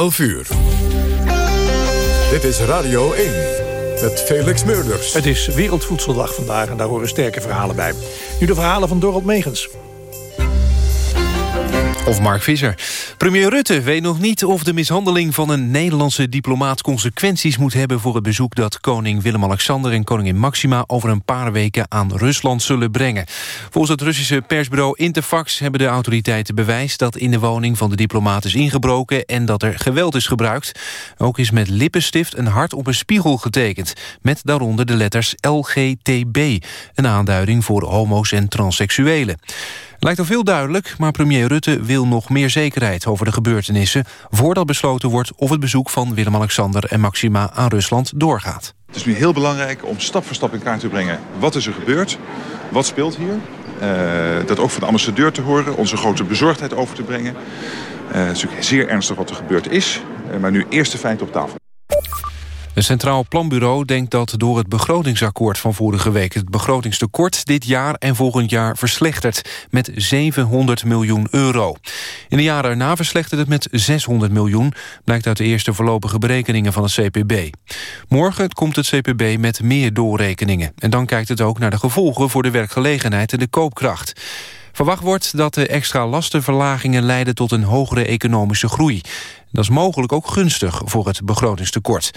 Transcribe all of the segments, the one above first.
11 uur. Dit is Radio 1 met Felix Meurders. Het is Wereldvoedseldag vandaag en daar horen sterke verhalen bij. Nu de verhalen van Dorot Megens. Of Mark Visser. Premier Rutte weet nog niet of de mishandeling van een Nederlandse diplomaat consequenties moet hebben voor het bezoek dat koning Willem-Alexander en koningin Maxima over een paar weken aan Rusland zullen brengen. Volgens het Russische persbureau Interfax hebben de autoriteiten bewijs dat in de woning van de diplomaat is ingebroken en dat er geweld is gebruikt. Ook is met lippenstift een hart op een spiegel getekend, met daaronder de letters LGTB, een aanduiding voor homo's en transseksuelen. Lijkt al veel duidelijk, maar premier Rutte wil nog meer zekerheid over de gebeurtenissen... voordat besloten wordt of het bezoek van Willem-Alexander en Maxima aan Rusland doorgaat. Het is nu heel belangrijk om stap voor stap in kaart te brengen. Wat is er gebeurd? Wat speelt hier? Uh, dat ook van de ambassadeur te horen, onze grote bezorgdheid over te brengen. Uh, het is natuurlijk zeer ernstig wat er gebeurd is. Uh, maar nu eerst de feiten op tafel. Het Centraal Planbureau denkt dat door het begrotingsakkoord van vorige week... het begrotingstekort dit jaar en volgend jaar verslechtert met 700 miljoen euro. In de jaren erna verslechtert het met 600 miljoen... blijkt uit de eerste voorlopige berekeningen van het CPB. Morgen komt het CPB met meer doorrekeningen. En dan kijkt het ook naar de gevolgen voor de werkgelegenheid en de koopkracht. Verwacht wordt dat de extra lastenverlagingen leiden tot een hogere economische groei. Dat is mogelijk ook gunstig voor het begrotingstekort.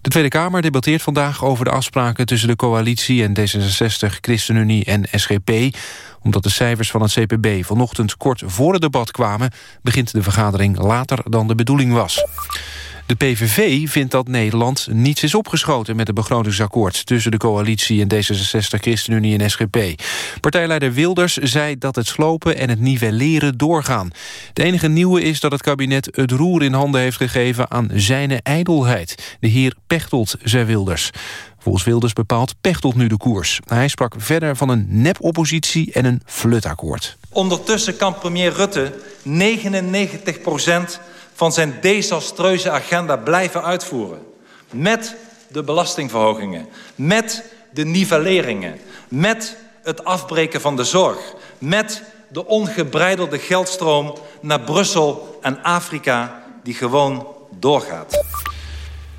De Tweede Kamer debatteert vandaag over de afspraken tussen de coalitie en D66, ChristenUnie en SGP. Omdat de cijfers van het CPB vanochtend kort voor het debat kwamen, begint de vergadering later dan de bedoeling was. De PVV vindt dat Nederland niets is opgeschoten met het begrotingsakkoord tussen de coalitie en D66, ChristenUnie en SGP. Partijleider Wilders zei dat het slopen en het nivelleren doorgaan. De enige nieuwe is dat het kabinet het roer in handen heeft gegeven aan zijn ijdelheid. De heer Pechtold, zei Wilders. Volgens Wilders bepaalt Pechtold nu de koers. Hij sprak verder van een nep-oppositie en een flutakkoord. Ondertussen kan premier Rutte 99 procent van zijn desastreuze agenda blijven uitvoeren. Met de belastingverhogingen, met de nivelleringen, met het afbreken van de zorg... met de ongebreidelde geldstroom naar Brussel en Afrika die gewoon doorgaat.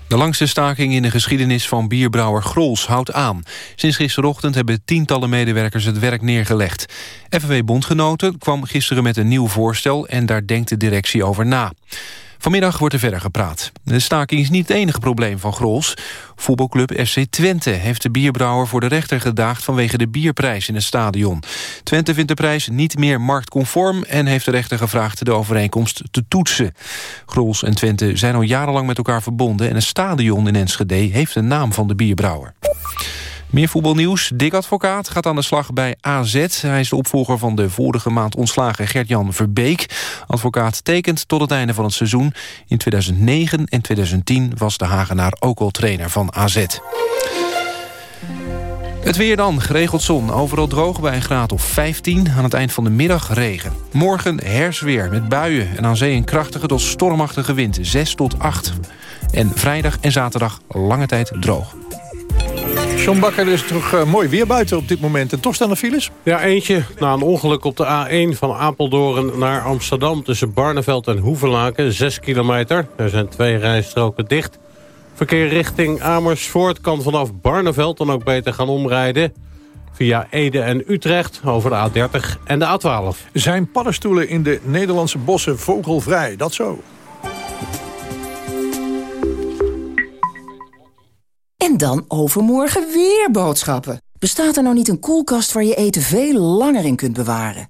De langste staking in de geschiedenis van bierbrouwer Grols houdt aan. Sinds gisterochtend hebben tientallen medewerkers het werk neergelegd. FNW Bondgenoten kwam gisteren met een nieuw voorstel... en daar denkt de directie over na. Vanmiddag wordt er verder gepraat. De staking is niet het enige probleem van Grols. Voetbalclub FC Twente heeft de bierbrouwer voor de rechter gedaagd... vanwege de bierprijs in het stadion. Twente vindt de prijs niet meer marktconform... en heeft de rechter gevraagd de overeenkomst te toetsen. Grols en Twente zijn al jarenlang met elkaar verbonden... en een stadion in Enschede heeft de naam van de bierbrouwer. Meer voetbalnieuws. Dick Advocaat gaat aan de slag bij AZ. Hij is de opvolger van de vorige maand ontslagen Gert-Jan Verbeek. Advocaat tekent tot het einde van het seizoen. In 2009 en 2010 was de Hagenaar ook al trainer van AZ. Het weer dan, geregeld zon. Overal droog bij een graad of 15. Aan het eind van de middag regen. Morgen hersweer met buien en aan zee een krachtige tot stormachtige wind. 6 tot 8. En vrijdag en zaterdag lange tijd droog. John Bakker, er is toch uh, mooi weer buiten op dit moment. En toch staan er files? Ja, eentje. Na een ongeluk op de A1 van Apeldoorn naar Amsterdam... tussen Barneveld en Hoevelaken, 6 kilometer. Er zijn twee rijstroken dicht. Verkeer richting Amersfoort kan vanaf Barneveld dan ook beter gaan omrijden... via Ede en Utrecht over de A30 en de A12. Zijn paddenstoelen in de Nederlandse bossen vogelvrij? Dat zo. En dan overmorgen weer boodschappen. Bestaat er nou niet een koelkast waar je eten veel langer in kunt bewaren?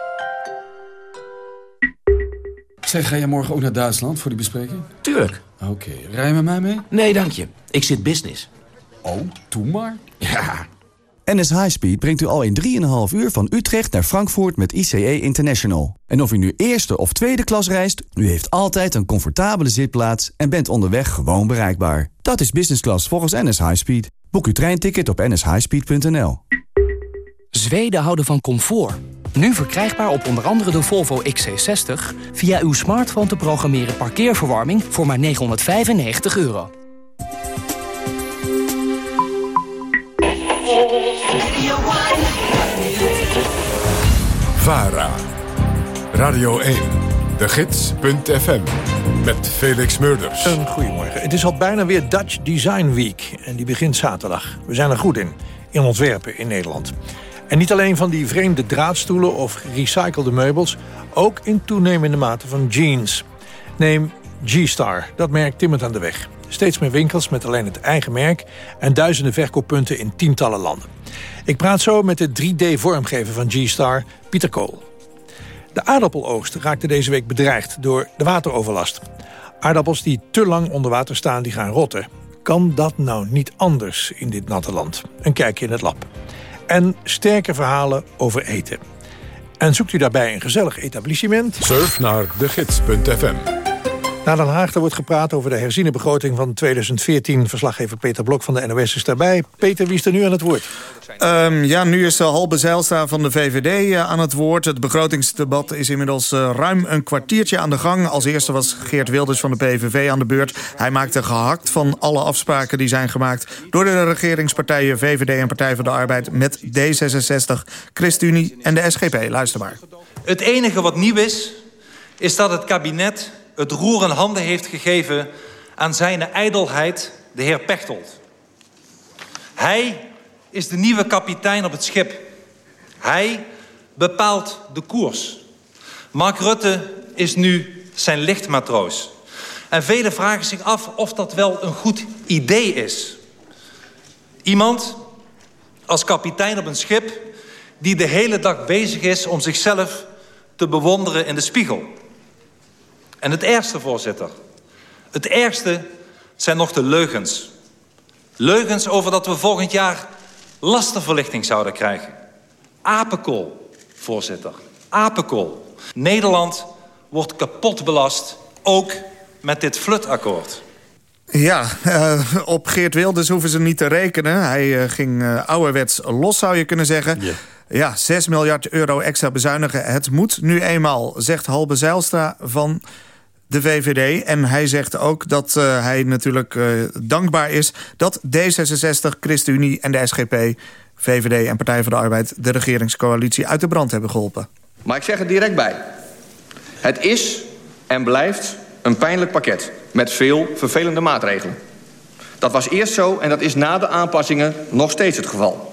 Zeg, ga jij morgen ook naar Duitsland voor die bespreking? Tuurlijk. Oké, rij je met mij mee? Nee, dank je. Ik zit business. Oh, doe maar. Ja. NS Highspeed brengt u al in 3,5 uur van Utrecht naar Frankfurt met ICE International. En of u nu eerste of tweede klas reist, u heeft altijd een comfortabele zitplaats en bent onderweg gewoon bereikbaar. Dat is business class volgens NS Highspeed. Boek uw treinticket op nshighspeed.nl. Zweden houden van comfort. Nu verkrijgbaar op onder andere de Volvo XC60... via uw smartphone te programmeren parkeerverwarming voor maar 995 euro. VARA. Radio 1. De Gids.fm. Met Felix Murders. Een goedemorgen. Het is al bijna weer Dutch Design Week. En die begint zaterdag. We zijn er goed in. In ontwerpen in Nederland. En niet alleen van die vreemde draadstoelen of gerecyclede meubels... ook in toenemende mate van jeans. Neem G-Star. Dat merk timmert aan de weg. Steeds meer winkels met alleen het eigen merk... en duizenden verkooppunten in tientallen landen. Ik praat zo met de 3D-vormgever van G-Star, Pieter Kool. De aardappeloogst raakte deze week bedreigd door de wateroverlast. Aardappels die te lang onder water staan, die gaan rotten. Kan dat nou niet anders in dit natte land? Een kijkje in het lab. En sterke verhalen over eten. En zoekt u daarbij een gezellig etablissement? Surf naar degids.fm. Naar Den Haag, er wordt gepraat over de herziene begroting van 2014. Verslaggever Peter Blok van de NOS is daarbij. Peter, wie is er nu aan het woord? Um, ja, nu is uh, Halbe Zijlstra van de VVD uh, aan het woord. Het begrotingsdebat is inmiddels uh, ruim een kwartiertje aan de gang. Als eerste was Geert Wilders van de PVV aan de beurt. Hij maakte gehakt van alle afspraken die zijn gemaakt... door de regeringspartijen VVD en Partij van de Arbeid... met D66, ChristenUnie en de SGP. Luister maar. Het enige wat nieuw is, is dat het kabinet het roer in handen heeft gegeven aan zijn ijdelheid, de heer Pechtold. Hij is de nieuwe kapitein op het schip. Hij bepaalt de koers. Mark Rutte is nu zijn lichtmatroos. En velen vragen zich af of dat wel een goed idee is. Iemand als kapitein op een schip... die de hele dag bezig is om zichzelf te bewonderen in de spiegel. En het ergste, voorzitter. Het ergste zijn nog de leugens. Leugens over dat we volgend jaar lastenverlichting zouden krijgen. Apenkool, voorzitter. Apenkool. Nederland wordt kapot belast, ook met dit flutakkoord. Ja, uh, op Geert Wilders hoeven ze niet te rekenen. Hij uh, ging uh, ouderwets los, zou je kunnen zeggen. Yeah. Ja, 6 miljard euro extra bezuinigen. Het moet nu eenmaal, zegt Halbe Zijlstra van de VVD. En hij zegt ook dat uh, hij natuurlijk uh, dankbaar is... dat D66, ChristenUnie en de SGP, VVD en Partij van de Arbeid... de regeringscoalitie uit de brand hebben geholpen. Maar ik zeg er direct bij. Het is en blijft een pijnlijk pakket... met veel vervelende maatregelen. Dat was eerst zo en dat is na de aanpassingen nog steeds het geval.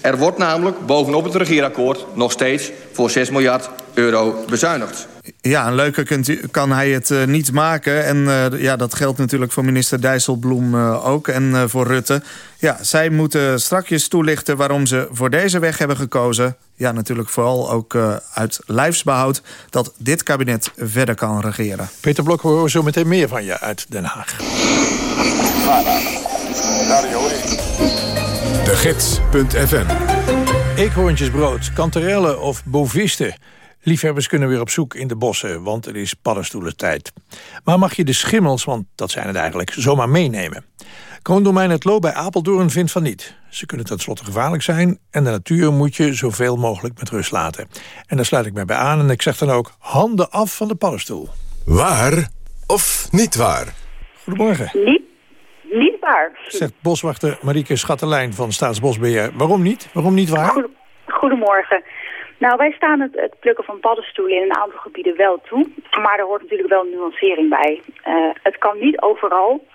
Er wordt namelijk bovenop het regeerakkoord nog steeds voor 6 miljard euro bezuinigd. Ja, een leuker kunt u, kan hij het uh, niet maken. En uh, ja, dat geldt natuurlijk voor minister Dijsselbloem uh, ook en voor Rutte. Ja, zij moeten strakjes toelichten waarom ze voor deze weg hebben gekozen. Ja, natuurlijk vooral ook uit lijfsbehoud dat dit kabinet verder kan regeren. Peter Blok, we horen zo meteen meer van je uit Den Haag. De Gids.fm Eekhoorntjesbrood, kanterellen of bovisten... Liefhebbers kunnen weer op zoek in de bossen, want het is paddenstoelentijd. Maar mag je de schimmels, want dat zijn het eigenlijk, zomaar meenemen? Kroondomein Het Loo bij Apeldoorn vindt van niet. Ze kunnen tenslotte gevaarlijk zijn en de natuur moet je zoveel mogelijk met rust laten. En daar sluit ik mij bij aan en ik zeg dan ook handen af van de paddenstoel. Waar of niet waar? Goedemorgen. Niet, niet waar. Zegt boswachter Marieke Schattelijn van Staatsbosbeheer. Waarom niet? Waarom niet waar? Goedemorgen. Nou, wij staan het, het, plukken van paddenstoelen in een aantal gebieden wel toe. Maar er hoort natuurlijk wel nuancering bij. Uh, het kan niet overal,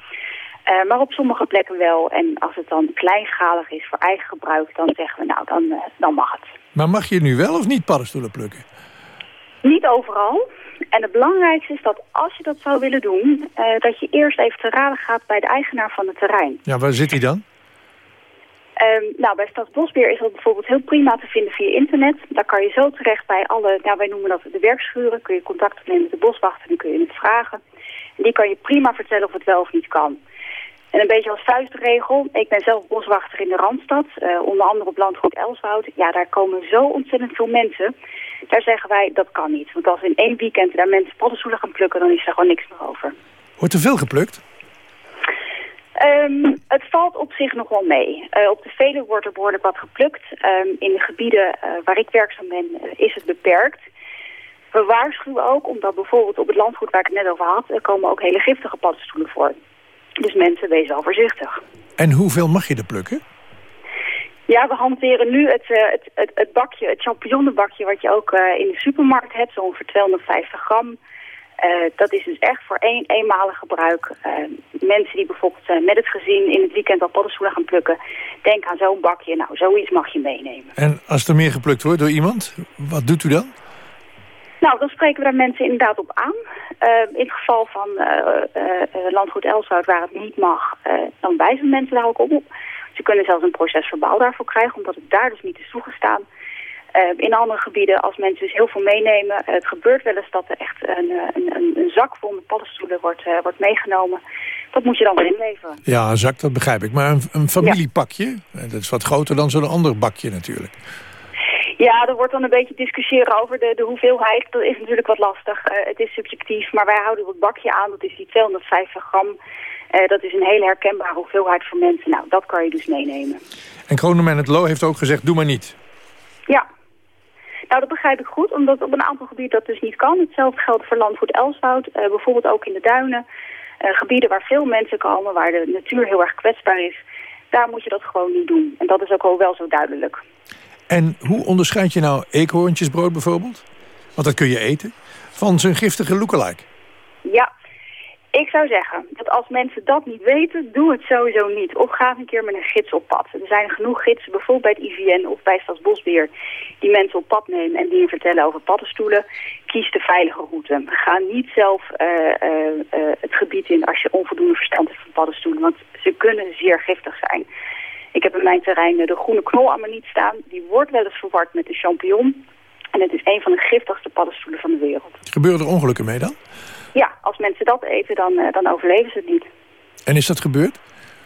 uh, maar op sommige plekken wel. En als het dan kleinschalig is voor eigen gebruik, dan zeggen we nou, dan, uh, dan mag het. Maar mag je nu wel of niet paddenstoelen plukken? Niet overal. En het belangrijkste is dat als je dat zou willen doen... dat je eerst even te raden gaat bij de eigenaar van het terrein. Ja, waar zit hij dan? Ehm, nou, bij Stadsbosbeheer is dat bijvoorbeeld heel prima te vinden via internet. Daar kan je zo terecht bij alle, nou, wij noemen dat de werkschuren. Kun je contact opnemen met de boswachter en kun je het vragen. En die kan je prima vertellen of het wel of niet kan. En een beetje als vuistregel, ik ben zelf boswachter in de Randstad, uh, onder andere op landgoed Elswoud. Ja, daar komen zo ontzettend veel mensen. Daar zeggen wij, dat kan niet. Want als in één weekend daar mensen paddenstoelen gaan plukken, dan is er gewoon niks meer over. Wordt er veel geplukt? Um, het valt op zich nog wel mee. Uh, op de Veluwe wordt er behoorlijk wat geplukt. Um, in de gebieden uh, waar ik werkzaam ben is het beperkt. We waarschuwen ook, omdat bijvoorbeeld op het landgoed waar ik het net over had... er komen ook hele giftige paddenstoelen voor. Dus mensen, wezen al voorzichtig. En hoeveel mag je er plukken? Ja, we hanteren nu het, het, het, het bakje, het champignonnenbakje... wat je ook in de supermarkt hebt, zo ongeveer 250 gram... Uh, dat is dus echt voor één eenmalig gebruik. Uh, mensen die bijvoorbeeld uh, met het gezin in het weekend al paddenstoelen gaan plukken... denk aan zo'n bakje. Nou, zoiets mag je meenemen. En als er meer geplukt wordt door iemand, wat doet u dan? Nou, dan spreken we daar mensen inderdaad op aan. in het geval van landgoed Elswoud, waar het niet mag... dan wijzen mensen daar ook op. Ze kunnen zelfs een proces verbaal daarvoor krijgen... omdat het daar dus niet is toegestaan... Uh, in andere gebieden, als mensen dus heel veel meenemen... Uh, het gebeurt wel eens dat er echt een, een, een, een zak vol met paddenstoelen wordt, uh, wordt meegenomen. Dat moet je dan weer inleveren. Ja, een zak, dat begrijp ik. Maar een, een familiepakje, ja. dat is wat groter dan zo'n ander bakje natuurlijk. Ja, er wordt dan een beetje discussiëren over de, de hoeveelheid. Dat is natuurlijk wat lastig. het is subjectief, maar wij houden dat bakje aan. Dat is die 250 gram. dat is een hele herkenbare hoeveelheid voor mensen. Nou, dat kan je dus meenemen. En Kroneman het Lo heeft ook gezegd, doe maar niet. Ja, nou, dat begrijp ik goed, omdat op een aantal gebieden dat dus niet kan. Hetzelfde geldt voor landgoed Elswoud, uh, bijvoorbeeld ook in de duinen. Gebieden waar veel mensen komen, waar de natuur heel erg kwetsbaar is. Daar moet je dat gewoon niet doen. En dat is ook al wel zo duidelijk. En hoe onderscheid je nou eekhoorntjesbrood bijvoorbeeld? Want dat kun je eten. Van zijn giftige lookalike. Ja, ik zou zeggen dat als mensen dat niet weten, doe het sowieso niet. Of ga een keer met een gids op pad. Er zijn genoeg gidsen, bijvoorbeeld bij het IVN of bij Stadsbosbeheer, die mensen op pad nemen en die je vertellen over paddenstoelen. Kies de veilige route. Ga niet zelf uh, uh, uh, het gebied in als je onvoldoende verstand hebt van paddenstoelen, want ze kunnen zeer giftig zijn. Ik heb in mijn terrein de groene knolammoniet staan. Die wordt wel eens verward met de champignon. En het is een van de giftigste paddenstoelen van de wereld. Gebeuren er ongelukken mee dan? Ja, als mensen dat eten, dan, uh, dan overleven ze het niet. En is dat gebeurd?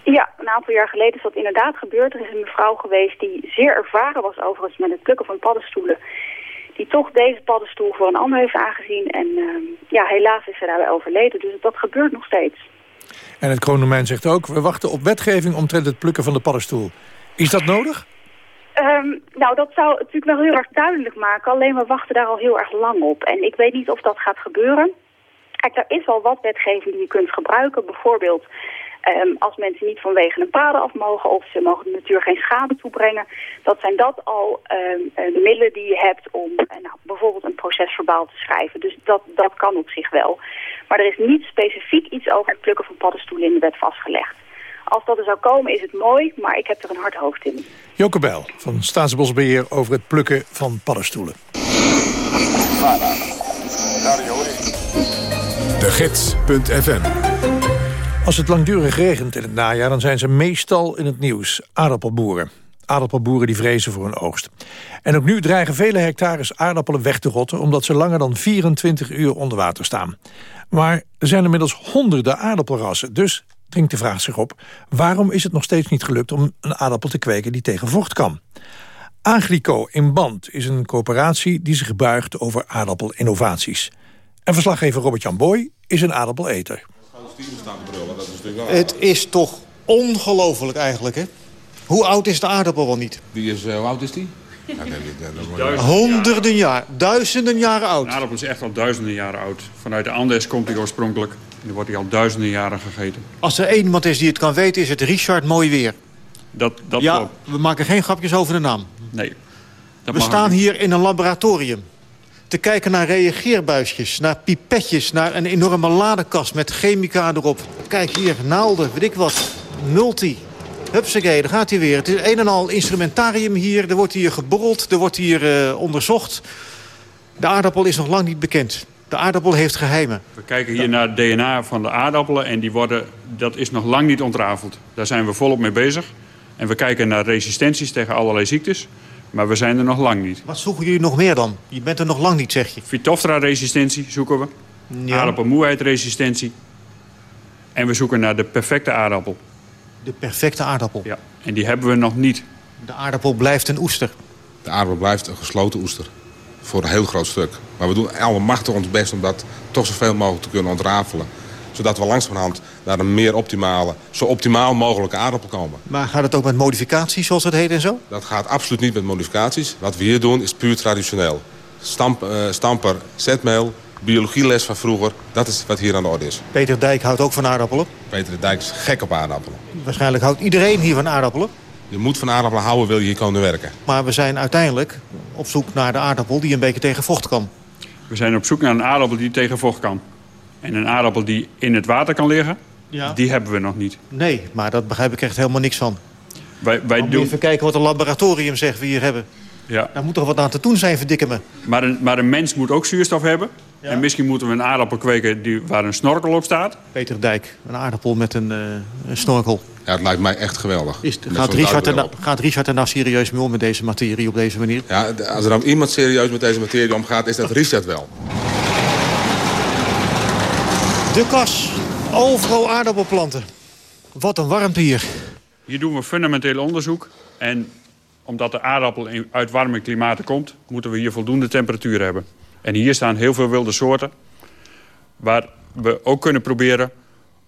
Ja, een aantal jaar geleden is dat inderdaad gebeurd. Er is een mevrouw geweest die zeer ervaren was overigens met het plukken van paddenstoelen. Die toch deze paddenstoel voor een ander heeft aangezien. En uh, ja, helaas is ze daarbij overleden. Dus dat gebeurt nog steeds. En het kroondomein zegt ook, we wachten op wetgeving omtrent het plukken van de paddenstoel. Is dat nodig? Um, nou, dat zou het natuurlijk wel heel erg duidelijk maken. Alleen we wachten daar al heel erg lang op. En ik weet niet of dat gaat gebeuren. Kijk, er is al wat wetgeving die je kunt gebruiken. Bijvoorbeeld um, als mensen niet vanwege een paden af mogen of ze mogen de natuur geen schade toebrengen. Dat zijn dat al um, de middelen die je hebt om uh, nou, bijvoorbeeld een procesverbaal te schrijven. Dus dat, dat kan op zich wel. Maar er is niet specifiek iets over het plukken van paddenstoelen in de wet vastgelegd. Als dat er zou komen is het mooi, maar ik heb er een hard hoofd in. Joke Bijl van Staatsbosbeheer over het plukken van paddenstoelen. De Gids.fm Als het langdurig regent in het najaar, dan zijn ze meestal in het nieuws. Aardappelboeren. Aardappelboeren die vrezen voor hun oogst. En ook nu dreigen vele hectares aardappelen weg te rotten... omdat ze langer dan 24 uur onder water staan. Maar er zijn inmiddels honderden aardappelrassen. Dus dringt de vraag zich op... waarom is het nog steeds niet gelukt om een aardappel te kweken die tegen vocht kan? Agrico in Band is een coöperatie die zich buigt over aardappelinnovaties. En verslaggever Robert-Jan Boy is een aardappeleter. Het is toch ongelooflijk eigenlijk, hè? Hoe oud is de aardappel wel niet? Die is, uh, hoe oud is die? Honderden jaar, duizenden jaren oud. De aardappel is echt al duizenden jaren oud. Vanuit de Andes komt hij oorspronkelijk. En dan wordt hij al duizenden jaren gegeten. Als er één iemand is die het kan weten, is het Richard Mooi Weer. Dat, dat ja, klopt. we maken geen grapjes over de naam. Nee. we staan hier in een laboratorium te kijken naar reageerbuisjes, naar pipetjes... naar een enorme ladekast met chemica erop. Kijk hier, naalden, weet ik wat, multi. Hupsakee, daar gaat hij weer. Het is een en al instrumentarium hier. Er wordt hier geborreld, er wordt hier uh, onderzocht. De aardappel is nog lang niet bekend. De aardappel heeft geheimen. We kijken hier naar het DNA van de aardappelen... en die worden, dat is nog lang niet ontrafeld. Daar zijn we volop mee bezig. En we kijken naar resistenties tegen allerlei ziektes. Maar we zijn er nog lang niet. Wat zoeken jullie nog meer dan? Je bent er nog lang niet, zeg je. Phytophthora-resistentie zoeken we. Ja. Aardappelmoeheid-resistentie. En we zoeken naar de perfecte aardappel. De perfecte aardappel. Ja, en die hebben we nog niet. De aardappel blijft een oester. De aardappel blijft een gesloten oester. Voor een heel groot stuk. Maar we doen allemachtig ons best om dat toch zoveel mogelijk te kunnen ontrafelen. Zodat we langzamerhand naar een meer optimale, zo optimaal mogelijke aardappel komen. Maar gaat het ook met modificaties, zoals het heet en zo? Dat gaat absoluut niet met modificaties. Wat we hier doen is puur traditioneel. Stamp, eh, stamper, zetmeel, biologieles van vroeger. Dat is wat hier aan de orde is. Peter Dijk houdt ook van aardappelen. Peter de Dijk is gek op aardappelen. Waarschijnlijk houdt iedereen hier van aardappelen. Je moet van aardappelen houden, wil je hier komen werken. Maar we zijn uiteindelijk op zoek naar de aardappel die een beetje tegen vocht kan. We zijn op zoek naar een aardappel die tegen vocht kan. En een aardappel die in het water kan liggen, Ja. die hebben we nog niet. Nee, maar daar begrijp ik echt helemaal niks van. Wij, wij Dan moet je doen, even kijken wat een laboratorium zegt we hier hebben. ja. Daar moet toch wat aan te doen zijn, verdikken me. maar, een, maar een mens moet ook zuurstof hebben. En misschien moeten we een aardappel kweken die, waar een snorkel op staat. Peter Dijk, een aardappel met een, eh, een snorkel. Ja, het lijkt mij echt geweldig. Is, gaat, Richard er, nou- gaat Richard er nou serieus mee om met deze materie op deze manier? Ja, als er dan iemand serieus met deze materie omgaat, is dat Richard wel. De kas. Overal aardappelplanten. Wat een warmte hier. Hier doen we fundamenteel onderzoek. En omdat de aardappel uit warme klimaten komt... moeten we hier voldoende temperatuur hebben. En hier staan heel veel wilde soorten... waar we ook kunnen proberen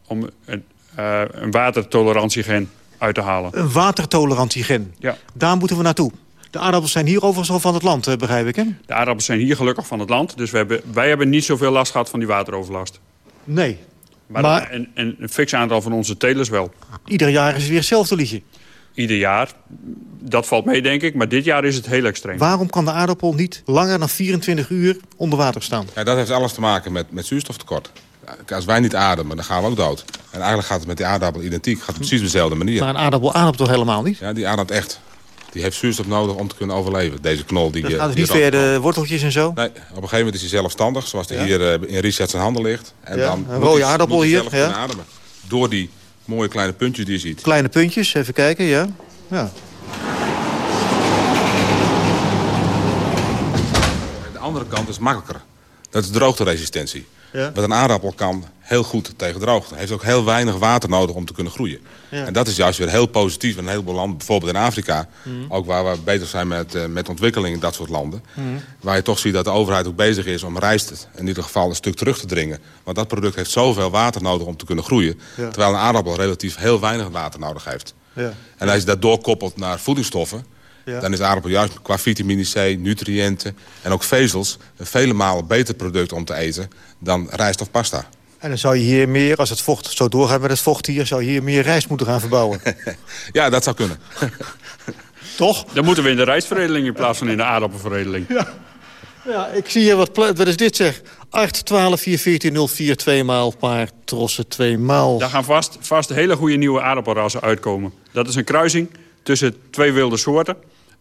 om een, eh, een watertolerantiegen uit te halen. Een watertolerantiegen. Ja. Daar moeten we naartoe. De aardappels zijn hier overigens al van het land, eh, begrijp ik, hè? De aardappels zijn hier gelukkig van het land. Dus we hebben, wij hebben niet zoveel last gehad van die wateroverlast. Nee. Maar, Maar- een, een, een fix aantal van onze telers wel. Ieder jaar is het weer hetzelfde liedje. Ieder jaar. Dat valt mee, denk ik. Maar dit jaar is het heel extreem. Waarom kan de aardappel niet langer dan 24 uur onder water staan? Ja, dat heeft alles te maken met, met zuurstoftekort. Als wij niet ademen, dan gaan we ook dood. En eigenlijk gaat het met die aardappel identiek. Het gaat precies op dezelfde manier. Maar een aardappel ademt toch helemaal niet? Ja, die ademt echt. Die heeft zuurstof nodig om te kunnen overleven. Deze knol die... Eh, gaat dus die niet via de worteltjes en zo? Nee, op een gegeven moment is hij zelfstandig. Zoals Ja. hier eh, in Richard zijn handen ligt. En Ja, dan een rode hij- aardappel hij hier, zelf ja. ademen. Door die mooie kleine puntjes die je ziet. Kleine puntjes, even kijken, ja. ja. De andere kant is makkelijker. Dat is droogteresistentie. Ja. Wat een aardappel kan heel goed tegen droogte. Heeft ook heel weinig water nodig om te kunnen groeien. Ja. En dat is juist weer heel positief in een heleboel landen. Bijvoorbeeld in Afrika. Mhm. Ook waar we bezig zijn met, eh, met ontwikkeling in dat soort landen. Mhm. Waar je toch ziet dat de overheid ook bezig is om rijst in ieder geval een stuk terug te dringen. Want dat product heeft zoveel water nodig om te kunnen groeien. Ja. Terwijl een aardappel relatief heel weinig water nodig heeft. Ja. En als je dat doorkoppelt naar voedingsstoffen... Ja. dan is aardappel juist qua vitamine C, nutriënten en ook vezels... een vele malen beter product om te eten dan rijst of pasta. En dan zou je hier meer, als het vocht zo doorgaat met het vocht hier... zou je hier meer rijst moeten gaan verbouwen. Ja, dat zou kunnen. Toch? Dan moeten we in de rijstveredeling in plaats van in de aardappelveredeling. Ja, ik zie hier wat... Wat is dit zeg? 8, 12, 4, 14, 0, 4, 2 maal, paar trossen, 2 maal. Daar gaan vast, vast hele goede nieuwe aardappelrassen uitkomen. Dat is een kruising tussen twee wilde soorten.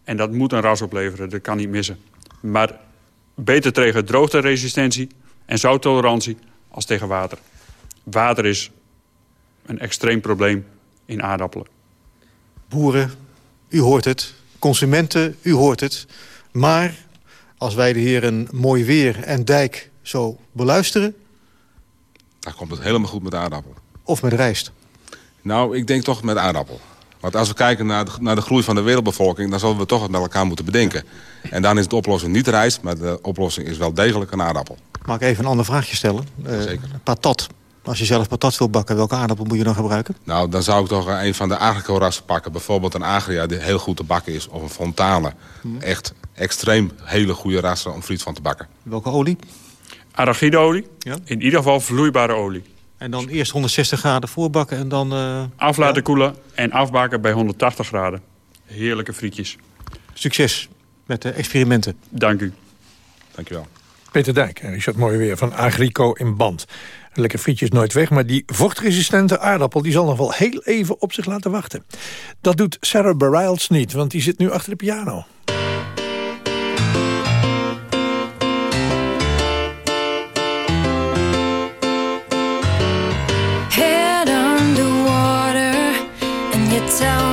En dat moet een ras opleveren, dat kan niet missen. Maar beter tegen droogteresistentie en zouttolerantie als tegen water. Water is een extreem probleem in aardappelen. Boeren, u hoort het. Consumenten, u hoort het. Maar als wij de heren Mooi Weer en Dijk zo beluisteren... Dan komt het helemaal goed met aardappel. of met rijst... Nou, ik denk toch met aardappel. Want als we kijken naar de, naar de groei van de wereldbevolking... dan zullen we toch wat met elkaar moeten bedenken. En dan is de oplossing niet rijst, maar de oplossing is wel degelijk een aardappel. Mag ik even een ander vraagje stellen? Eh, patat. Als je zelf patat wil bakken, welke aardappel moet je dan gebruiken? Nou, dan zou ik toch een van de agrico-rassen pakken. Bijvoorbeeld een agria die heel goed te bakken is. Of een fontane. Echt extreem hele goede rassen om friet van te bakken. Welke olie? Arachideolie, Ja. in ieder geval vloeibare olie. En dan eerst 160 graden voorbakken en dan... eh, Af laten koelen en afbaken bij 180 graden. Heerlijke frietjes. Succes met de experimenten. Dank u. Dankjewel. Peter Dijk en Richard Mooi weer van Agrico in Band. Lekker frietjes nooit weg, maar die vochtresistente aardappel... die zal nog wel heel even op zich laten wachten. Dat doet Sarah Bareilles niet, want die zit nu achter de piano. sound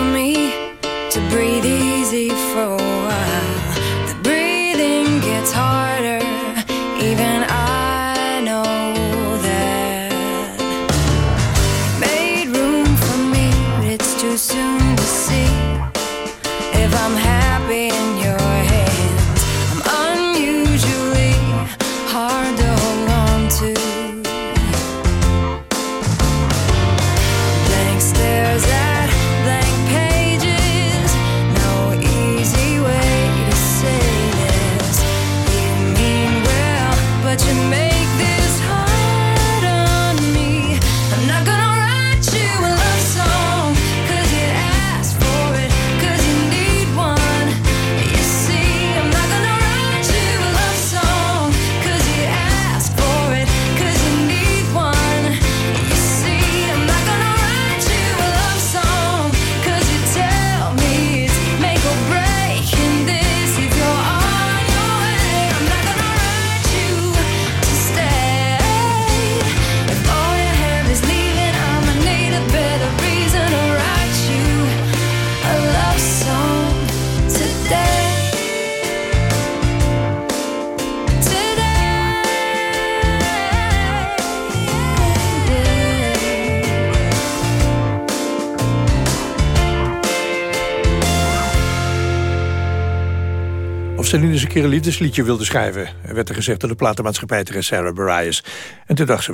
keer een liefdesliedje wilde schrijven. Er werd er gezegd door de platenmaatschappij Sarah Bareilles. En toen dacht ze,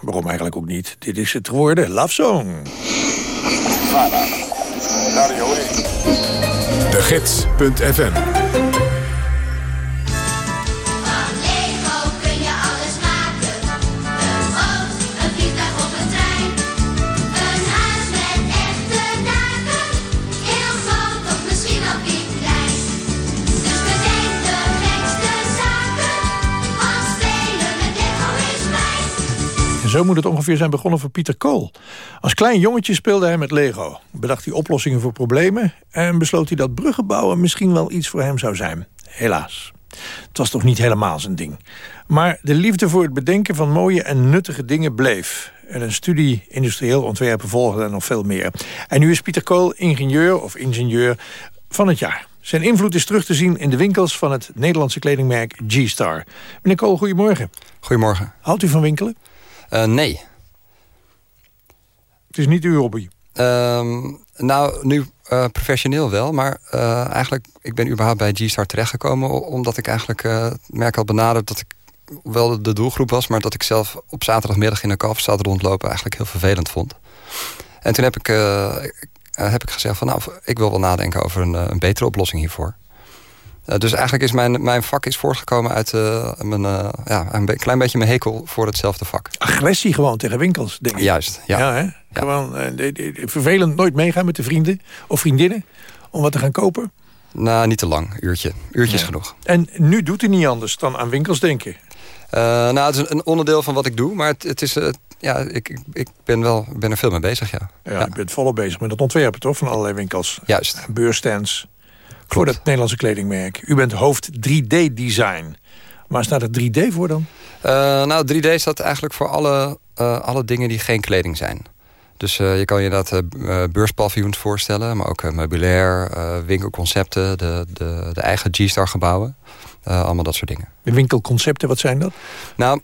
waarom eigenlijk ook niet? Dit is het geworden, Love Song. De Gids.fm zo moet het ongeveer zijn begonnen voor Pieter Kool. Als klein jongetje speelde hij met Lego. Bedacht hij oplossingen voor problemen... en besloot hij dat bruggen bouwen misschien wel iets voor hem zou zijn. Helaas. Het was toch niet helemaal zijn ding. Maar de liefde voor het bedenken van mooie en nuttige dingen bleef. En een studie industrieel ontwerpen volgde en nog veel meer. En nu is Pieter Kool ingenieur of ingenieur van het jaar. Zijn invloed is terug te zien in de winkels van het Nederlandse kledingmerk G-Star. Meneer Kool, goedemorgen. Goedemorgen. Houdt u van winkelen? Uh, nee. Het is niet uw hobby? Ehm, nou, nu uh, professioneel wel. Maar uh, eigenlijk, ik ben überhaupt bij G-Star terechtgekomen... omdat ik eigenlijk het merk al benaderd dat ik wel de doelgroep was... maar dat ik zelf op zaterdagmiddag in een kalverstad rondlopen... eigenlijk heel vervelend vond. En toen heb ik, heb ik gezegd van... nou, ik wil wel nadenken over een, een betere oplossing hiervoor. Uh, dus eigenlijk is mijn, mijn vak is voortgekomen uit uh, mijn, uh, ja, een klein beetje mijn hekel voor hetzelfde vak. Agressie gewoon tegen winkels, denk ik. Juist, ja. ja, hè? ja. Gewoon vervelend nooit meegaan met de vrienden of vriendinnen om wat te gaan kopen. Nou, niet te lang. Uurtje. Uurtje is genoeg. En nu doet hij niet anders dan aan winkels denken? nou, het is een onderdeel van wat ik doe, maar het, het is... ja, ik, ik ben, wel, ben er veel mee bezig, ja. Ja, ja. je bent volop bezig met het ontwerpen, toch? Van allerlei winkels. Juist. Beurstands voor het Nederlandse kledingmerk. U bent hoofd 3D-design. Waar staat het 3D voor dan? Uh, nou, 3D staat eigenlijk voor alle, uh, alle dingen die geen kleding zijn. Dus uh, je kan je inderdaad beurspaviljoens voorstellen... maar ook meubilair, winkelconcepten, de, de, de eigen G-Star gebouwen. allemaal dat soort dingen. De winkelconcepten, wat zijn dat? Nou,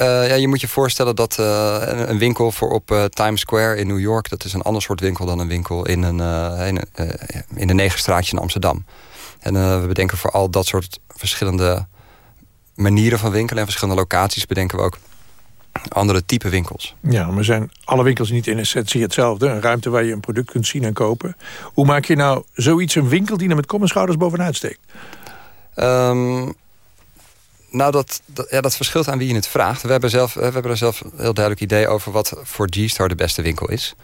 uh, ja, je moet je voorstellen dat uh, een, een, winkel voor op uh, Times Square in New York... dat is een ander soort winkel dan een winkel in een, in, in een negenstraatje in Amsterdam. En we bedenken voor al dat soort verschillende manieren van winkelen... en verschillende locaties bedenken we ook andere type winkels. Ja, maar zijn alle winkels niet in essentie hetzelfde? Een ruimte waar je een product kunt zien en kopen. Hoe maak je nou zoiets een winkel die er met kom en schouders bovenuit steekt? Um, nou, dat, ja, dat verschilt aan wie je het vraagt. We hebben, zelf, we hebben er zelf een heel duidelijk idee over wat voor G-Star de beste winkel is.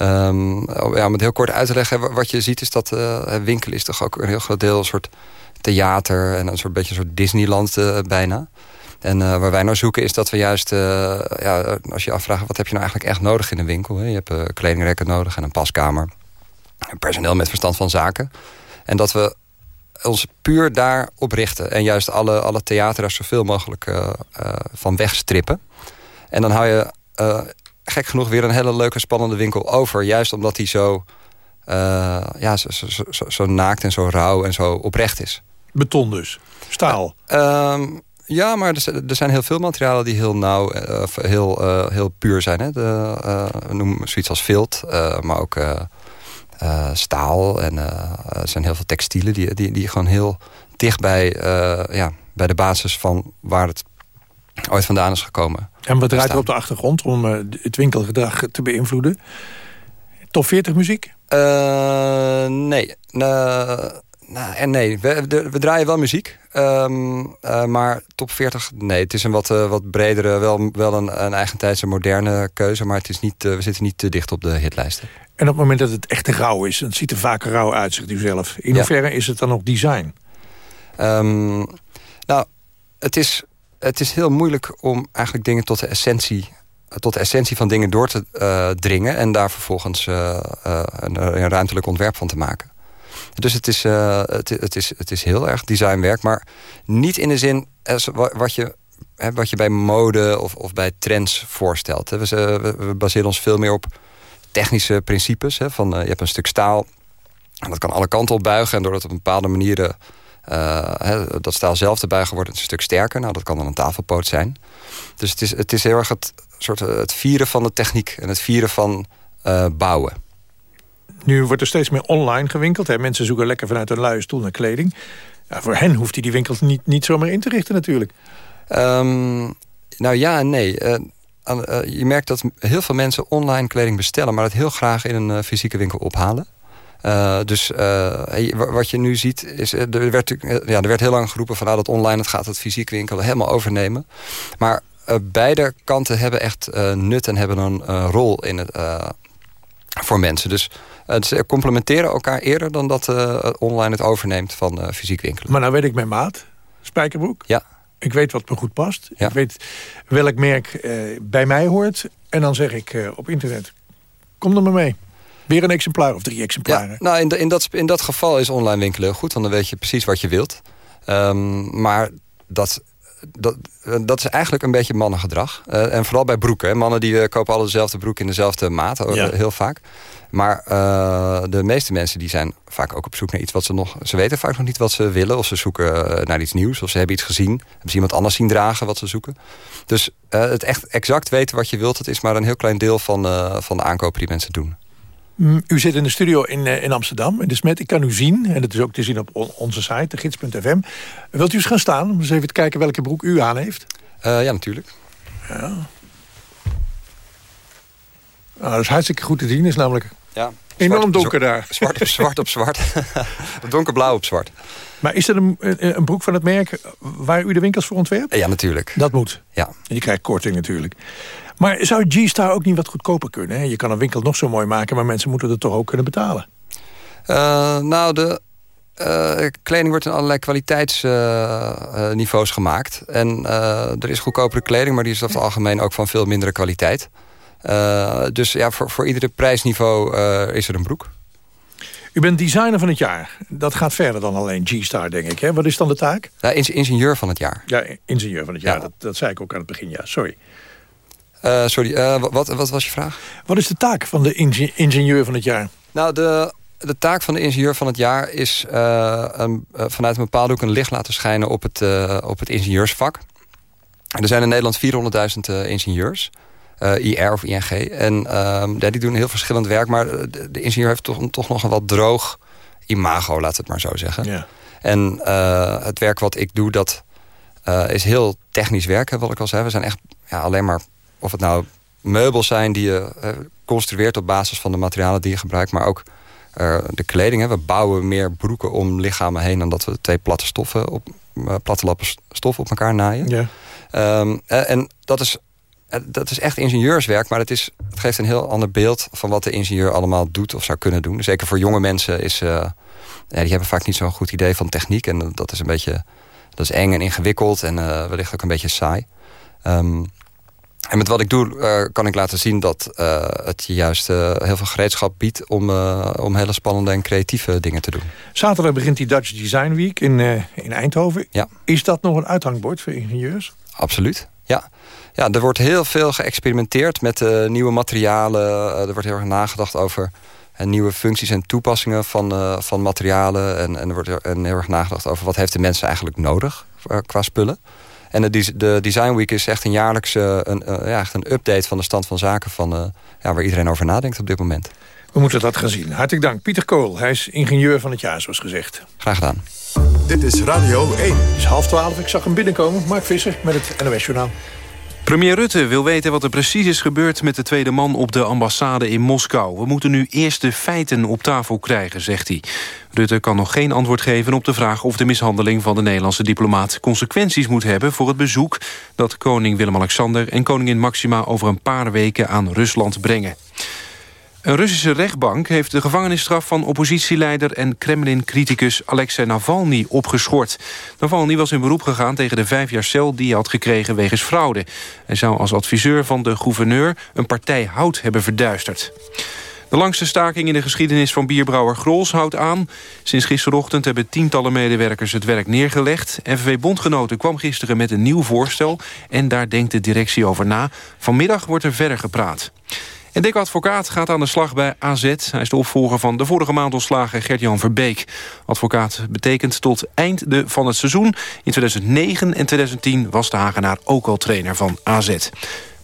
Um, ja, om het heel kort uit te leggen, wat je ziet is dat uh, winkel is toch ook een heel groot deel een soort theater en een soort beetje een soort Disneyland uh, bijna. En waar wij naar zoeken is dat we juist, ja, als je afvraagt wat heb je nou eigenlijk echt nodig in een winkel. Hè? Je hebt kledingrekken nodig en een paskamer. Personeel met verstand van zaken. En dat we ons puur daarop richten. En juist alle, alle theater daar zoveel mogelijk uh, van wegstrippen. En dan hou je uh, gek genoeg weer een hele leuke spannende winkel over. Juist omdat die zo, ja, zo, zo, zo, zo, naakt en zo rauw en zo oprecht is. Beton dus? Staal? Ehm, ja, maar er, er, zijn heel veel materialen die heel nauw, heel, heel puur zijn. Hè? De, noem zoiets als vilt, maar ook uh, staal. En uh, er zijn heel veel textielen die, die, die gewoon heel dicht bij, uh, ja, bij de basis van waar het ooit vandaan is gekomen. En wat draait er op de achtergrond om het winkelgedrag te beïnvloeden? Top 40 muziek? nee. Nou, nee, we, we, draaien wel muziek. Um, uh, maar top 40, nee. Het is een wat, uh, wat bredere, wel, wel een, een eigentijdse moderne keuze. Maar het is niet, uh, we zitten niet te dicht op de hitlijsten. En op het moment dat het echt te rauw is... het ziet er vaak rauw uit, zegt u zelf. In ja. hoeverre is het dan ook design? Um, nou, het is, het is heel moeilijk om eigenlijk dingen tot de essentie tot de essentie van dingen door te uh, dringen... en daar vervolgens uh, uh, een, een, ruimtelijk ontwerp van te maken. Dus het is, het, het, is, het is heel erg designwerk, maar niet in de zin wat je, wat je bij mode of, of bij trends voorstelt. We, we baseren ons veel meer op technische principes. Hè, van, uh, je hebt een stuk staal. En dat kan alle kanten op buigen. En doordat op bepaalde manieren uh, hè, dat staal zelf te buigen... wordt het een stuk sterker. Nou, dat kan dan een tafelpoot zijn. Dus het is, het is heel erg het, soort, eh, het vieren van de techniek. En het vieren van bouwen. Nu wordt er steeds meer online gewinkeld. Hè? Mensen zoeken lekker vanuit een luie stoel naar kleding. Ja, voor hen hoeft hij die winkels niet, niet zomaar in te richten natuurlijk. Ehm, nou ja en nee. Uh, je merkt dat heel veel mensen online kleding bestellen... maar het heel graag in een fysieke winkel ophalen. Uh, dus wat je nu ziet, is, er, werd, ja, er werd heel lang geroepen van ah, dat online, het gaat het fysiek winkelen helemaal overnemen. Maar beide kanten hebben echt nut en hebben een rol in het, voor mensen. Dus ze complementeren elkaar eerder dan dat online het overneemt van fysiek winkelen. Maar nou weet ik mijn maat, Spijkerbroek. Ja. Ik weet wat me goed past. Ik weet welk merk bij mij hoort. En dan zeg ik op internet, kom er maar mee. Weer een exemplaar of drie exemplaren? Ja, nou, in, de, in, dat, in dat geval is online winkelen goed. Want dan weet je precies wat je wilt. Um, maar dat, dat, dat is eigenlijk een beetje mannengedrag. Uh, en vooral bij broeken. Hè. Mannen die uh, kopen alle dezelfde broek in dezelfde maat. Heel vaak. Maar de meeste mensen die zijn vaak ook op zoek naar iets wat ze nog... Ze weten vaak nog niet wat ze willen. Of ze zoeken naar iets nieuws. Of ze hebben iets gezien. Hebben ze iemand anders zien dragen wat ze zoeken. Dus het echt exact weten wat je wilt... dat is maar een heel klein deel van, van de aankopen die mensen doen. Mm, u zit in de studio in, eh, in Amsterdam, in de Smet. Ik kan u zien, en dat is ook te zien op onze site, gids.fm. Wilt u eens gaan staan, om eens even te kijken welke broek u aan heeft? Uh, ja, natuurlijk. Ja. Nou, dat is hartstikke goed te zien, is namelijk ja, enorm donker daar. Zwart op zwart op zwart. Donkerblauw op zwart. Maar is dat een, een, broek van het merk waar u de winkels voor ontwerpt? Ja, natuurlijk. Dat moet? Ja. En je krijgt korting natuurlijk. Maar zou G-Star ook niet wat goedkoper kunnen? Hè? Je kan een winkel nog zo mooi maken, maar mensen moeten er toch ook kunnen betalen? Uh, nou, de uh, kleding wordt in allerlei kwaliteitsniveaus uh, gemaakt. En er is goedkopere kleding, maar die is over het algemeen ook van veel mindere kwaliteit. dus ja, voor, voor iedere prijsniveau is er een broek. U bent designer van het jaar. Dat gaat verder dan alleen G-Star, denk ik. Hè? Wat is dan de taak? Ja, ingenieur van het jaar. Ja, ingenieur van het jaar. Dat, dat zei ik ook aan het begin, ja. Sorry. Uh, sorry, uh, wat, wat was je vraag? Wat is de taak van de ingenieur van het jaar? Nou, de, de taak van de ingenieur van het jaar is uh, een, vanuit een bepaalde hoek een licht laten schijnen op het, op het ingenieursvak. Er zijn in Nederland 400.000 ingenieurs. IR of ING. En ehm, ja, die doen heel verschillend werk. Maar de, de, ingenieur heeft toch, toch nog een wat droog imago, laat het maar zo zeggen. Ja. En het werk wat ik doe, dat is heel technisch werk, wat ik al zei. We zijn echt ja, alleen maar of het nou meubels zijn die je uh, construeert op basis van de materialen die je gebruikt, maar ook uh, de kleding. Hè. We bouwen meer broeken om lichamen heen dan dat we twee platte stoffen op uh, platte lappen stof op elkaar naaien. Ja. Um, en dat is, dat is echt ingenieurswerk, maar het, is, het geeft een heel ander beeld van wat de ingenieur allemaal doet of zou kunnen doen. Zeker voor jonge mensen is, ja, die hebben vaak niet zo'n goed idee van techniek en dat is een beetje dat is eng en ingewikkeld en wellicht ook een beetje saai. Um, en met wat ik doe uh, kan ik laten zien dat uh, het je juist uh, heel veel gereedschap biedt... Om, om hele spannende en creatieve dingen te doen. Zaterdag begint die Dutch Design Week in, in Eindhoven. Ja. Is dat nog een uithangbord voor ingenieurs? Absoluut, ja. Ja, er wordt heel veel geëxperimenteerd met nieuwe materialen. er wordt heel erg nagedacht over nieuwe functies en toepassingen van, van materialen. En, en er wordt heel erg nagedacht over wat heeft de mensen eigenlijk nodig qua spullen. En de, de Design Week is echt een jaarlijkse een, uh, ja, echt een update van de stand van zaken... Van, uh, ja, waar iedereen over nadenkt op dit moment. We moeten dat gaan zien. Hartelijk dank. Pieter Kool, hij is ingenieur van het jaar, zoals gezegd. Graag gedaan. Dit is Radio 1. Het is half twaalf, ik zag hem binnenkomen. Mark Visser met het NOS Journaal. Premier Rutte wil weten wat er precies is gebeurd met de tweede man op de ambassade in Moskou. We moeten nu eerst de feiten op tafel krijgen, zegt hij. Rutte kan nog geen antwoord geven op de vraag of de mishandeling van de Nederlandse diplomaat consequenties moet hebben voor het bezoek dat koning Willem-Alexander en koningin Maxima over een paar weken aan Rusland brengen. Een Russische rechtbank heeft de gevangenisstraf van oppositieleider en Kremlin-criticus Alexei Navalny opgeschort. Navalny was in beroep gegaan tegen de vijf jaar cel die hij had gekregen wegens fraude. Hij zou als adviseur van de gouverneur een partij hout hebben verduisterd. De langste staking in de geschiedenis van bierbrouwer Grols houdt aan. Sinds gisterochtend hebben tientallen medewerkers het werk neergelegd. NVV Bondgenoten kwam gisteren met een nieuw voorstel... en daar denkt de directie over na. Vanmiddag wordt er verder gepraat. En Dick Advocaat gaat aan de slag bij AZ. Hij is de opvolger van de vorige maand ontslagen Gert-Jan Verbeek. Advocaat betekent tot eind van het seizoen. In 2009 en 2010 was de Hagenaar ook al trainer van AZ. Dat is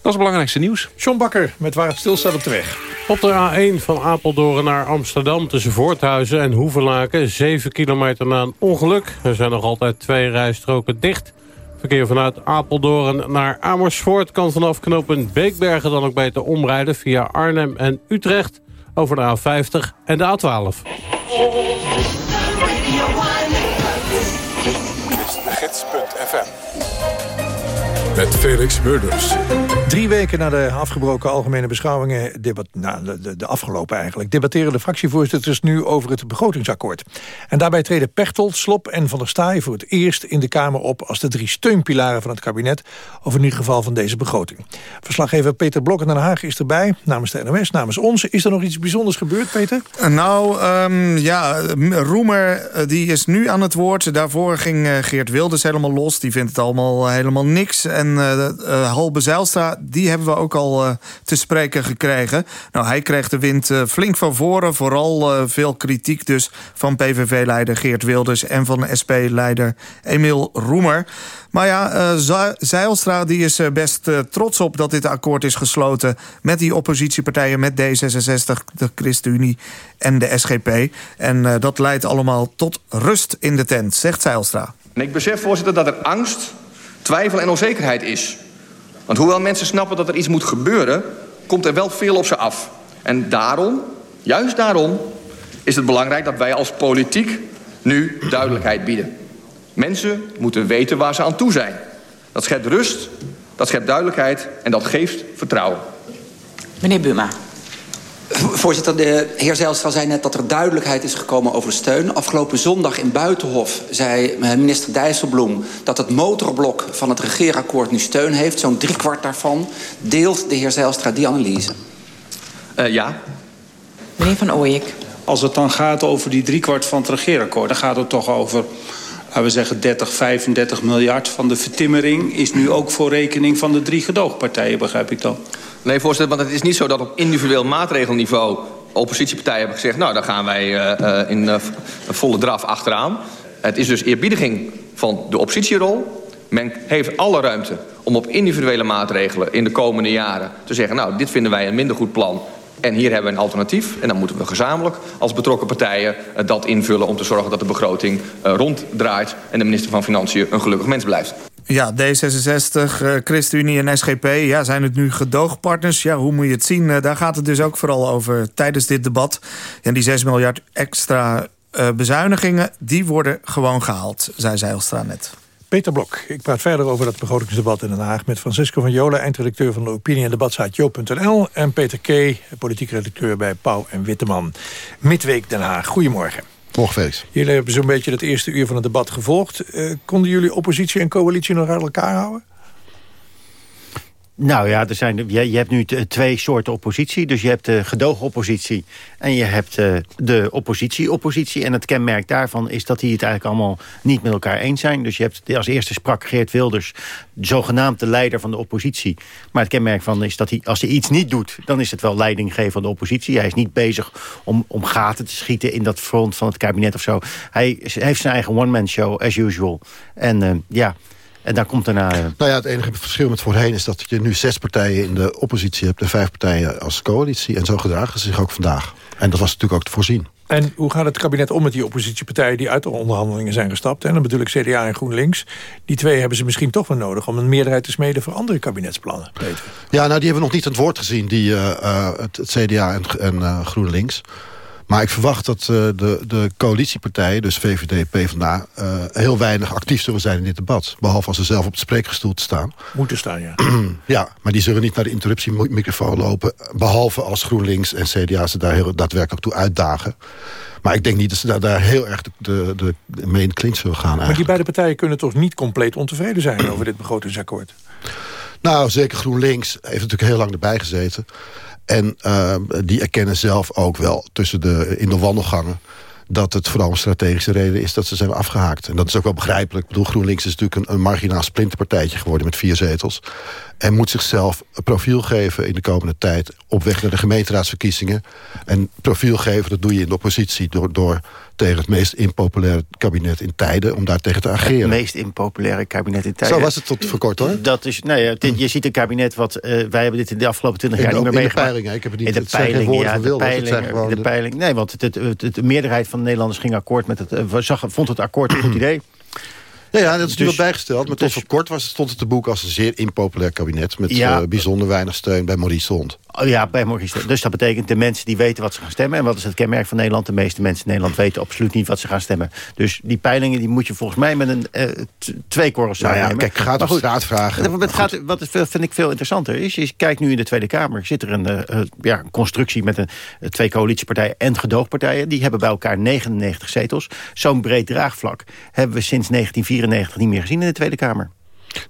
het belangrijkste nieuws. John Bakker met waar het stilstaat op de weg. Op de A1 van Apeldoorn naar Amsterdam tussen Voorthuizen en Hoevelaken... 7 kilometer na een ongeluk. Er zijn nog altijd twee rijstroken dicht. Verkeer vanuit Apeldoorn naar Amersfoort... kan vanaf knooppunt Beekbergen dan ook beter omrijden... via Arnhem en Utrecht over de A50 en de A12. Met Felix Murders. Drie weken na de afgebroken algemene beschouwingen... Debat, nou, de, de, afgelopen eigenlijk... debatteren de fractievoorzitters nu over het begrotingsakkoord. En daarbij treden Pechtold, Slop en Van der Staaij... voor het eerst in de Kamer op als de drie steunpilaren van het kabinet... of in ieder geval van deze begroting. Verslaggever Peter Blok in Den Haag is erbij, namens de NOS, namens ons. Is er nog iets bijzonders gebeurd, Peter? Nou, um, ja, Roemer eh, die is nu aan het woord. Daarvoor ging uh, Geert Wilders helemaal los. Die vindt het allemaal helemaal niks... En en uh, Halbe Zijlstra, die hebben we ook al uh, te spreken gekregen. Nou, hij kreeg de wind flink van voren. Vooral veel kritiek dus van PVV-leider Geert Wilders... en van SP-leider Emiel Roemer. Maar ja, Zijlstra die is best trots op dat dit akkoord is gesloten... met die oppositiepartijen, met D66, de ChristenUnie en de SGP. En dat leidt allemaal tot rust in de tent, zegt Zijlstra. En ik besef, voorzitter, dat er angst twijfel en onzekerheid is. Want hoewel mensen snappen dat er iets moet gebeuren... komt er wel veel op ze af. En daarom, juist daarom, is het belangrijk dat wij als politiek nu duidelijkheid bieden. Mensen moeten weten waar ze aan toe zijn. Dat schept rust, dat schept duidelijkheid en dat geeft vertrouwen. Meneer Buma. Voorzitter, de heer Zijlstra zei net dat er duidelijkheid is gekomen over de steun. Afgelopen zondag in Buitenhof zei eh, minister Dijsselbloem... dat het motorblok van het regeerakkoord nu steun heeft. Zo'n driekwart daarvan. Deelt de heer Zijlstra die analyse? Uh, ja. Meneer Van Ooyek. Als het dan gaat over die driekwart van het regeerakkoord... dan gaat het toch over laten we zeggen 30, 35 miljard van de vertimmering... is nu ook voor rekening van de drie gedoogpartijen, begrijp ik dan? Nee, voorzitter, want het is niet zo dat op individueel maatregelniveau... oppositiepartijen hebben gezegd... nou, dan gaan wij uh, uh, in uh, volle draf achteraan. Het is dus eerbiediging van de oppositierol. Men heeft alle ruimte om op individuele maatregelen in de komende jaren... te zeggen, nou, dit vinden wij een minder goed plan... En hier hebben we een alternatief. En dan moeten we gezamenlijk als betrokken partijen dat invullen... om te zorgen dat de begroting ronddraait... en de minister van Financiën een gelukkig mens blijft. Ja, D66, uh, ChristenUnie en SGP ja, zijn het nu gedoogpartners. Ja, hoe moet je het zien? Uh, daar gaat het dus ook vooral over tijdens dit debat. En die 6 miljard extra uh, bezuinigingen, die worden gewoon gehaald, zei Zijlstra net. Peter Blok, ik praat verder over dat begrotingsdebat in Den Haag... met Francisco van Jola, eindredacteur van de opinie- en debatsite Jo.nl... en Peter K., politiek redacteur bij Pauw en Witteman. Midweek Den Haag, goedemorgen. Morgen. Jullie hebben zo'n beetje het eerste uur van het debat gevolgd. Uh, konden jullie oppositie en coalitie nog uit elkaar houden? Nou ja, er zijn, je, je hebt nu twee soorten oppositie. Dus je hebt de gedoogoppositie en je hebt uh, de oppositie-oppositie. En het kenmerk daarvan is dat die het eigenlijk allemaal niet met elkaar eens zijn. Dus je hebt als eerste sprak Geert Wilders, zogenaamd de leider van de oppositie. Maar het kenmerk van is dat hij, als hij iets niet doet... dan is het wel leidinggeven van de oppositie. Hij is niet bezig om, om gaten te schieten in dat front van het kabinet of zo. Hij heeft zijn eigen one-man show, as usual. En uh, ja... En daar komt daarna... Nou ja, het enige verschil met voorheen is dat je nu zes partijen in de oppositie hebt... en vijf partijen als coalitie. En zo gedragen ze zich ook vandaag. En dat was natuurlijk ook te voorzien. En hoe gaat het kabinet om met die oppositiepartijen... die uit de onderhandelingen zijn gestapt? En dan bedoel ik CDA en GroenLinks. Die twee hebben ze misschien toch wel nodig... om een meerderheid te smeden voor andere kabinetsplannen. Peter. Ja, nou, die hebben we nog niet aan het woord gezien. Die, uh, uh, het, het, CDA en, en uh, GroenLinks... Maar ik verwacht dat uh, de, de coalitiepartijen, dus VVD, PvdA... Uh, heel weinig actief zullen zijn in dit debat. Behalve als ze zelf op de spreekgestoel te staan. Moeten staan, ja. ja, maar die zullen niet naar de interruptiemicrofoon lopen. Behalve als GroenLinks en CDA ze daar heel daadwerkelijk toe uitdagen. Maar ik denk niet dat ze daar, daar heel erg de, de, de mee in de klink zullen gaan. Eigenlijk. Maar die beide partijen kunnen toch niet compleet ontevreden zijn... over dit begrotingsakkoord? Nou, zeker GroenLinks heeft natuurlijk heel lang erbij gezeten. En uh, die erkennen zelf ook wel tussen de, in de wandelgangen dat het vooral een strategische reden is dat ze zijn afgehaakt. En dat is ook wel begrijpelijk. Ik bedoel, GroenLinks is natuurlijk een, een marginaal splinterpartijtje geworden met vier zetels. En moet zichzelf profiel geven in de komende tijd... op weg naar de gemeenteraadsverkiezingen. En profiel geven, dat doe je in de oppositie... door, door tegen het meest impopulaire kabinet in tijden... om daar tegen te ageren. Het meest impopulaire kabinet in tijden. Zo was het tot voor kort, hoor. Dat is, nou ja, dit, je ziet een kabinet wat... Uh, wij hebben dit in de afgelopen twintig jaar in, niet meer meegemaakt. In de peilingen, ik heb het niet... In de peilingen, ja, de peiling, de peiling. Nee, want het, het, het, de meerderheid van de Nederlanders ging akkoord met het... Uh, zag, vond het akkoord een goed idee. Ja, ja, dat is dus, nu wel bijgesteld. Maar tot voor kort was, stond het te boek als een zeer impopulair kabinet... met ja, uh, bijzonder weinig steun bij Maurice Hond. Oh ja, bij Maurice Dus dat betekent de mensen die weten wat ze gaan stemmen. En wat is het kenmerk van Nederland? De meeste mensen in Nederland weten absoluut niet wat ze gaan stemmen. Dus die peilingen die moet je volgens mij met een uh, twee korrels nou ja. Kijk, gaat op straat vragen. Het gaat, wat vind ik veel interessanter is... je kijkt nu in de Tweede Kamer. Zit er een uh, ja, constructie met een, twee coalitiepartijen en gedoogpartijen. Die hebben bij elkaar 99 zetels. Zo'n breed draagvlak hebben we sinds 1994 niet meer gezien in de Tweede Kamer.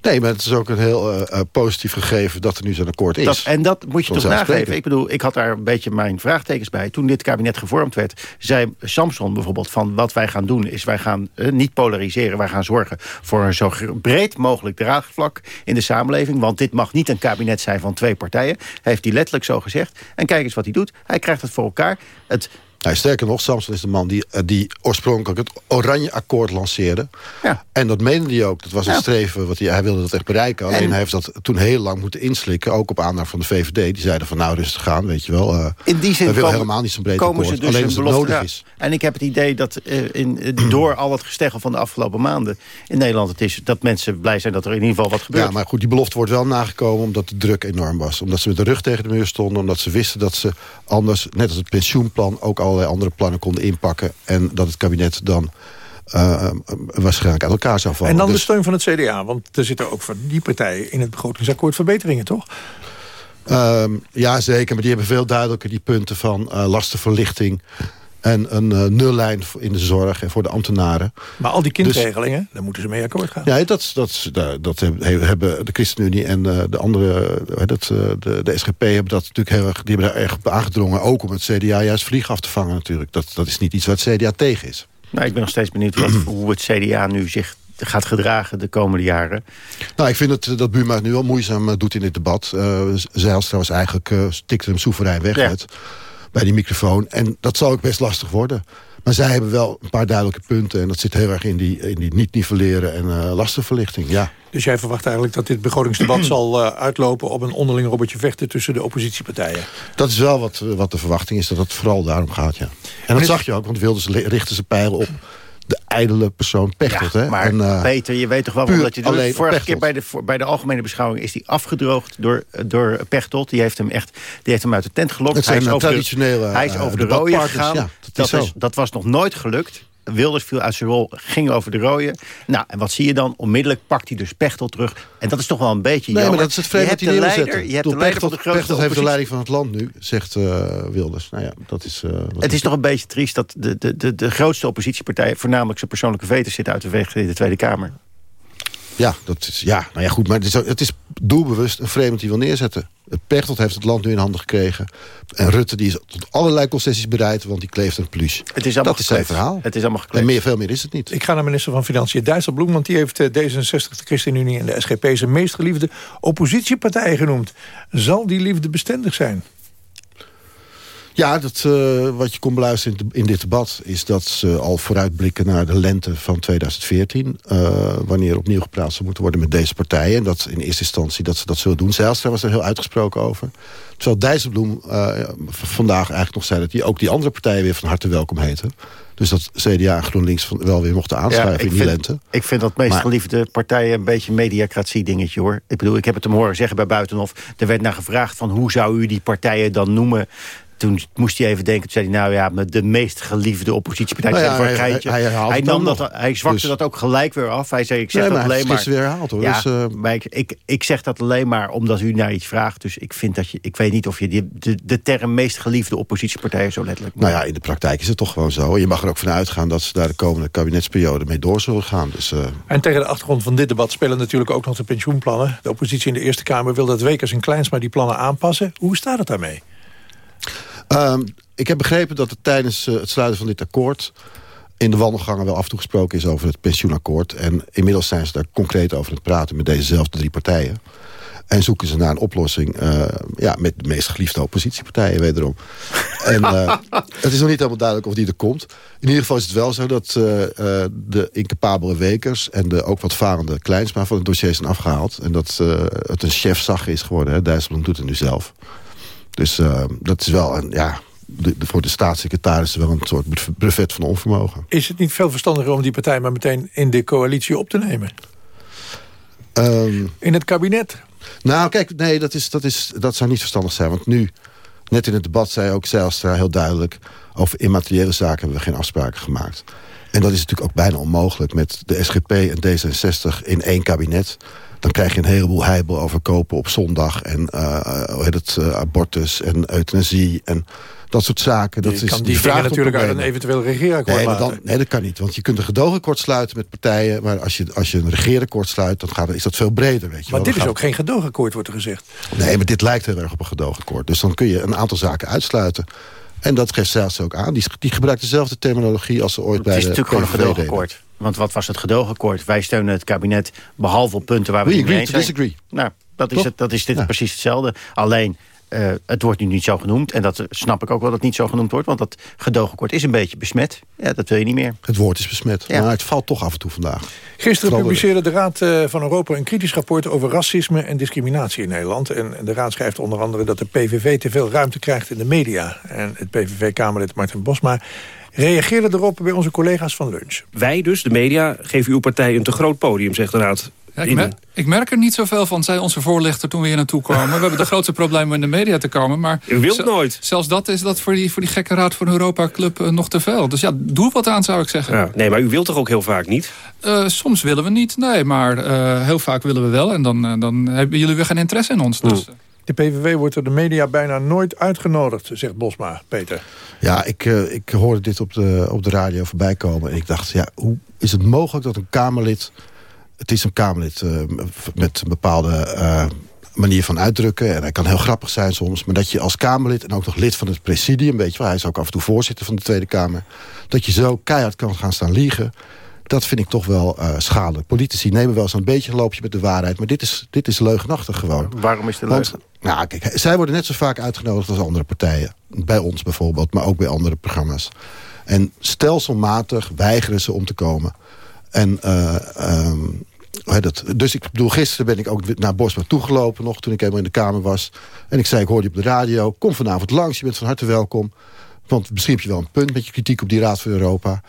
Nee, maar het is ook een heel uh, positief gegeven dat er nu zo'n akkoord is. Dat, en dat moet je toch nageven. Ik bedoel, ik had daar een beetje mijn vraagtekens bij. Toen dit kabinet gevormd werd, zei Samson bijvoorbeeld... van wat wij gaan doen is, wij gaan uh, niet polariseren... wij gaan zorgen voor een zo breed mogelijk draagvlak in de samenleving. Want dit mag niet een kabinet zijn van twee partijen. Heeft hij letterlijk zo gezegd. En kijk eens wat hij doet. Hij krijgt het voor elkaar. Het nou, sterker nog, Samson is de man die, die oorspronkelijk het Oranje Akkoord lanceerde. Ja. En dat meende hij ook. Dat was een ja. streven, wat hij, hij wilde dat echt bereiken. Alleen en... hij heeft dat toen heel lang moeten inslikken. Ook op aandacht van de VVD. Die zeiden van nou rustig gaan, weet je wel. Uh, in die zin we willen komen, helemaal niet zo'n breed akkoord. Ze dus alleen als het nodig is. En ik heb het idee dat uh, in, door al het gesteggel van de afgelopen maanden... in Nederland het is dat mensen blij zijn dat er in ieder geval wat gebeurt. Ja, maar goed, die belofte wordt wel nagekomen omdat de druk enorm was. Omdat ze met de rug tegen de muur stonden. Omdat ze wisten dat ze anders, net als het pensioenplan... ook allerlei andere plannen konden inpakken. En dat het kabinet dan uh, waarschijnlijk uit elkaar zou vallen. En dan dus, de steun van het CDA. Want er zitten ook van die partijen in het begrotingsakkoord verbeteringen, toch? Um, ja, zeker. Maar die hebben veel duidelijker die punten van uh, lastenverlichting... En een uh, nullijn in de zorg en voor de ambtenaren. Maar al die kindregelingen, dus, daar moeten ze mee akkoord gaan. Ja, dat, dat, dat hebben de ChristenUnie en uh, de andere, dat, uh, de, de SGP hebben dat natuurlijk heel erg, die hebben daar erg op aangedrongen. Ook om het CDA juist vlieg af te vangen natuurlijk. Dat, dat is niet iets wat het CDA tegen is. Nou, ik ben nog steeds benieuwd wat, hoe het CDA nu zich gaat gedragen de komende jaren. Nou, ik vind het, dat Buma het nu al moeizaam doet in dit debat. Uh, Zijlstra was eigenlijk, uh, stikte hem soeverein weg ja. uit bij die microfoon. En dat zal ook best lastig worden. Maar zij hebben wel een paar duidelijke punten. En dat zit heel erg in die, in die niet nivelleren en uh, lastenverlichting. Ja. Dus jij verwacht eigenlijk dat dit begrotingsdebat zal uh, uitlopen... op een onderling robotje vechten tussen de oppositiepartijen? Dat is wel wat, wat de verwachting is, dat het vooral daarom gaat, ja. En dat zag je ook, want Wilders richten ze pijlen op de ijdele persoon Pechtold. Ja, hè? maar en, uh, Peter, je weet toch wel dat je doet. Vorige keer bij de, bij de algemene beschouwing is die afgedroogd door, door Pechtold. Die heeft hem echt die heeft hem uit de tent gelokt. Het hij is over traditionele de, hij is over de rode gegaan. Ja, dat, dat, is, dat was nog nooit gelukt. Wilders viel uit zijn rol, ging over de rode. Nou, en wat zie je dan? Onmiddellijk pakt hij dus Pechtel terug. En dat is toch wel een beetje Nee, jammer. maar dat is het vreemde dat hij Je hebt de leider van de grootste Pechtel heeft de leiding van het land nu, zegt uh, Wilders. Nou ja, dat is... Uh, het is toch een beetje triest dat de, de, de, de grootste oppositiepartij... voornamelijk zijn persoonlijke veto zit uit de weg in de Tweede Kamer. Ja, dat is, ja, nou ja, goed, maar het is, het is doelbewust een vreemd die wil neerzetten. Pechtold heeft het land nu in handen gekregen. En Rutte die is tot allerlei concessies bereid, want die kleeft een plus. Het is allemaal dat is zijn verhaal. Het is allemaal gekleefd. En meer, veel meer is het niet. Ik ga naar minister van Financiën Dijsselbloem, want die heeft D66, de ChristenUnie en de SGP zijn meest geliefde oppositiepartij genoemd. Zal die liefde bestendig zijn? Ja, dat, uh, wat je kon beluisteren in, in, dit debat... is dat ze al vooruitblikken naar de lente van 2014... Uh, wanneer opnieuw gepraat zou moeten worden met deze partijen. En dat in eerste instantie dat ze dat zullen doen. Zijlstra was er heel uitgesproken over. Terwijl Dijsselbloem uh, vandaag eigenlijk nog zei... dat hij ook die andere partijen weer van harte welkom heten. Dus dat CDA en GroenLinks wel weer mochten aanschuiven ja, in die vind, lente. Ik vind dat meest maar, geliefde partijen een beetje een mediacratie dingetje hoor. Ik bedoel, ik heb het hem horen zeggen bij Buitenhof. Er werd naar gevraagd van hoe zou u die partijen dan noemen toen moest hij even denken, toen zei hij, nou ja, met de meest geliefde oppositiepartij. Nou ja, voor hij, hij, hij, hij, nam dat, hij zwakte dus. dat ook gelijk weer af. Hij zei, ik zeg nee, dat maar alleen maar. weer herhaald hoor. Ja, dus, uh... maar ik, ik, ik zeg dat alleen maar omdat u naar iets vraagt. Dus ik vind dat je, ik weet niet of je die, de, de term meest geliefde oppositiepartijen zo letterlijk. Nou ja, in de praktijk is het toch gewoon zo. Je mag er ook van uitgaan dat ze daar de komende kabinetsperiode mee door zullen gaan. Dus, uh... En tegen de achtergrond van dit debat spelen natuurlijk ook nog de pensioenplannen. De oppositie in de Eerste Kamer wil dat Wekers en Kleinsma die plannen aanpassen. Hoe staat het daarmee? Um, ik heb begrepen dat er tijdens uh, het sluiten van dit akkoord... in de wandelgangen wel af en toe gesproken is over het pensioenakkoord. En inmiddels zijn ze daar concreet over aan het praten met dezezelfde drie partijen. En zoeken ze naar een oplossing ja, met de meest geliefde oppositiepartijen wederom. en het is nog niet helemaal duidelijk of die er komt. In ieder geval is het wel zo dat de incapabele Wekers... en de ook wat varende Kleinsma van het dossier zijn afgehaald. En dat het een chefzag is geworden. Hè. Dijsselbloem doet het nu zelf. Dus dat is wel een, ja, de, voor de staatssecretaris wel een soort brevet van onvermogen. Is het niet veel verstandiger om die partij maar meteen in de coalitie op te nemen? Ehm, in het kabinet? Nou, kijk, nee, dat, is, dat, is, dat zou niet verstandig zijn. Want nu, net in het debat zei ook Zijlstra heel duidelijk... over immateriële zaken hebben we geen afspraken gemaakt. En dat is natuurlijk ook bijna onmogelijk met de SGP en D66 in één kabinet dan krijg je een heleboel heibel over kopen op zondag... en uh, hoe heet het, uh, abortus en euthanasie en dat soort zaken. Dat je is, kan die, die natuurlijk uit een eventueel regeerakkoord nee, dan, nee, dat kan niet. Want je kunt een gedoogakkoord sluiten met partijen... maar als je, als je een regeerakkoord sluit, dan, gaat, is dat veel breder. Weet je maar wel. dit is ook geen gedoogakkoord, wordt er gezegd. Nee, maar dit lijkt heel erg op een gedoogakkoord. Dus dan kun je een aantal zaken uitsluiten. En dat geeft zelfs ook aan. Die, die gebruikt dezelfde terminologie als ze ooit bij de Het is natuurlijk gewoon een gedoogakkoord. Want wat was het gedoogakkoord? Wij steunen het kabinet behalve op punten waar we, we niet mee zijn. disagree. Nou, dat is, het, dat is dit precies hetzelfde. Alleen, uh, het wordt nu niet zo genoemd. En dat snap ik ook wel dat het niet zo genoemd wordt. Want dat gedoogakkoord is een beetje besmet. Ja, dat wil je niet meer. Het woord is besmet. Ja. Maar het valt toch af en toe vandaag. Gisteren publiceerde de Raad eh, van Europa een kritisch rapport... over racisme en discriminatie in Nederland. En de Raad schrijft onder andere dat de PVV te veel ruimte krijgt in de media. En het PVV-Kamerlid Martin Bosma reageerde erop bij onze collega's van Lunch. Wij dus, de media, geven uw partij een te groot podium, zegt de Raad. Ja, ik, merk, ik, merk, er niet zoveel van, zei onze voorlichter toen we hier naartoe kwamen. We hebben de grootste probleem om in de media te komen. Maar U wilt nooit. Zelfs dat is dat voor die, voor die gekke Raad van Europa Club uh, nog te veel. Dus ja, doe wat aan zou ik zeggen. Ja, nee, maar u wilt toch ook heel vaak niet? Uh, soms willen we niet, nee. Maar uh, heel vaak willen we wel. En dan, dan hebben jullie weer geen interesse in ons. Dus, de PVV wordt door de media bijna nooit uitgenodigd, zegt Bosma. Peter. Ja, ik, uh, ik hoorde dit op de, op de radio voorbij komen. En ik dacht, ja, hoe is het mogelijk dat een Kamerlid... Het is een Kamerlid uh, met een bepaalde uh, manier van uitdrukken. En hij kan heel grappig zijn soms. Maar dat je als Kamerlid en ook nog lid van het presidium... weet je wel, hij is ook af en toe voorzitter van de Tweede Kamer... dat je zo keihard kan gaan staan liegen dat vind ik toch wel uh, schadelijk. Politici nemen wel zo'n beetje een loopje met de waarheid... maar dit is, dit is leugenachtig gewoon. Waarom is het leugen? Nou, kijk, zij worden net zo vaak uitgenodigd als andere partijen. Bij ons bijvoorbeeld, maar ook bij andere programma's. En stelselmatig weigeren ze om te komen. En... Uh, um, dat, dus ik bedoel, gisteren ben ik ook naar Bosma toegelopen nog... toen ik helemaal in de Kamer was. En ik zei, ik hoorde je op de radio, kom vanavond langs, je bent van harte welkom. Want misschien heb je wel een punt met je kritiek op die Raad van Europa.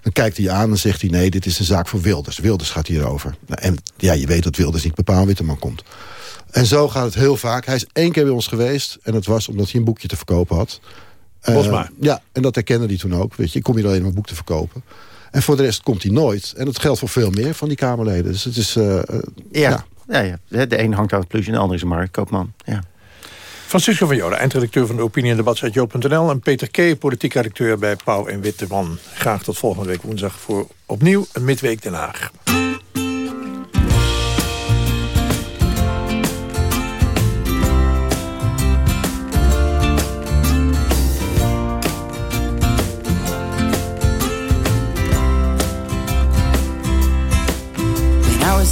Dan kijkt hij aan en zegt hij... nee, dit is een zaak voor Wilders. Wilders gaat hierover. Nou, en ja, je weet dat Wilders niet bepaald Witteman komt. En zo gaat het heel vaak. Hij is één keer bij ons geweest. En dat was omdat hij een boekje te verkopen had. Uh, ja, en dat herkende hij toen ook. Weet je, ik kom hier alleen om een boek te verkopen. En voor de rest komt hij nooit. En dat geldt voor veel meer van die Kamerleden. Dus het is... Uh, ja. Ja. ja. De een hangt aan het plus en de ander is een marktkoopman. Ja. Francisco van Joden, eindredacteur van de opinie- en debatsite Joop.nl... en Peter K., politiek redacteur bij Pauw en Witteman. Graag tot volgende week woensdag voor opnieuw een Midweek Den Haag.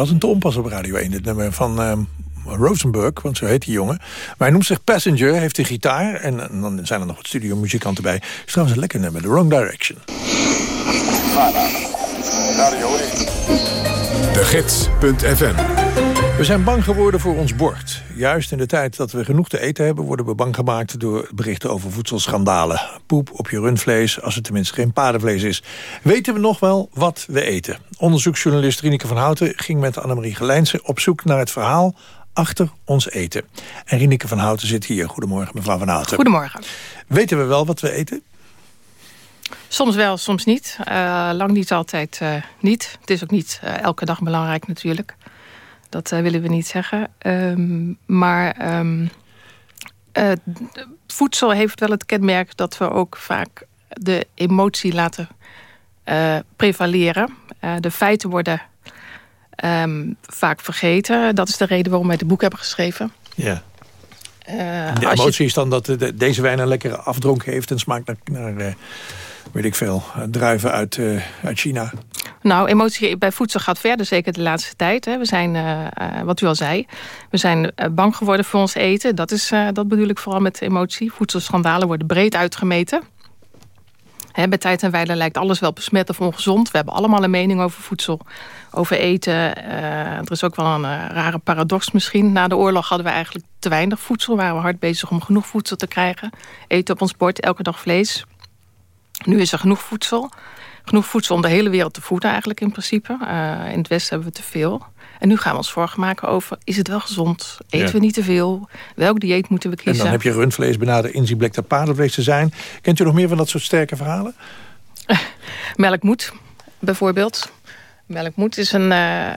Pas een te onpas op Radio 1. Het nummer van ehm, Rosenberg, want zo heet die jongen. Maar hij noemt zich Passenger, heeft een gitaar... en, en dan zijn er nog wat studiomuzikanten bij. Het is trouwens een lekker nummer, The Wrong Direction. De Gids.fm We zijn bang geworden voor ons bord. Juist in de tijd dat we genoeg te eten hebben... worden we bang gemaakt door berichten over voedselschandalen. Poep op je rundvlees, als het tenminste geen paardenvlees is. Weten we nog wel wat we eten? Onderzoeksjournalist Rineke van Houten ging met Annemarie Gelijnse... op zoek naar het verhaal achter ons eten. En Rineke van Houten zit hier. Goedemorgen, mevrouw van Houten. Goedemorgen. Weten we wel wat we eten? Soms wel, soms niet. Uh, lang niet altijd uh, niet. Het is ook niet uh, elke dag belangrijk natuurlijk. Dat willen we niet zeggen. Um, maar um, voedsel heeft wel het kenmerk dat we ook vaak de emotie laten prevaleren. de feiten worden um, vaak vergeten. Dat is de reden waarom wij het boek hebben geschreven. Ja. De emotie je... is dan dat de, deze wijn een lekkere afdronk heeft... en smaakt naar, naar weet ik veel, druiven uit, uh, uit China. Nou, emotie bij voedsel gaat verder, zeker de laatste tijd. Hè. We zijn, wat u al zei, we zijn bang geworden voor ons eten. Dat, is, dat bedoel ik vooral met emotie. Voedselschandalen worden breed uitgemeten. He, bij tijd en wijle lijkt alles wel besmet of ongezond. We hebben allemaal een mening over voedsel, over eten. Er is ook wel een rare paradox misschien. Na de oorlog hadden we eigenlijk te weinig voedsel. Waren we hard bezig om genoeg voedsel te krijgen. Eten op ons bord, elke dag vlees. Nu is er genoeg voedsel. Genoeg voedsel om de hele wereld te voeden eigenlijk in principe. Uh, in het Westen hebben we te veel. En nu gaan we ons zorgen maken over, is het wel gezond? Eten ja. we niet te veel? Welk dieet moeten we kiezen? En dan heb je rundvlees, benaderd inzien blijkt dat paardenvlees te zijn. Kent u nog meer van dat soort sterke verhalen? Melkmoed, bijvoorbeeld. Melkmoed is een... Uh, uh,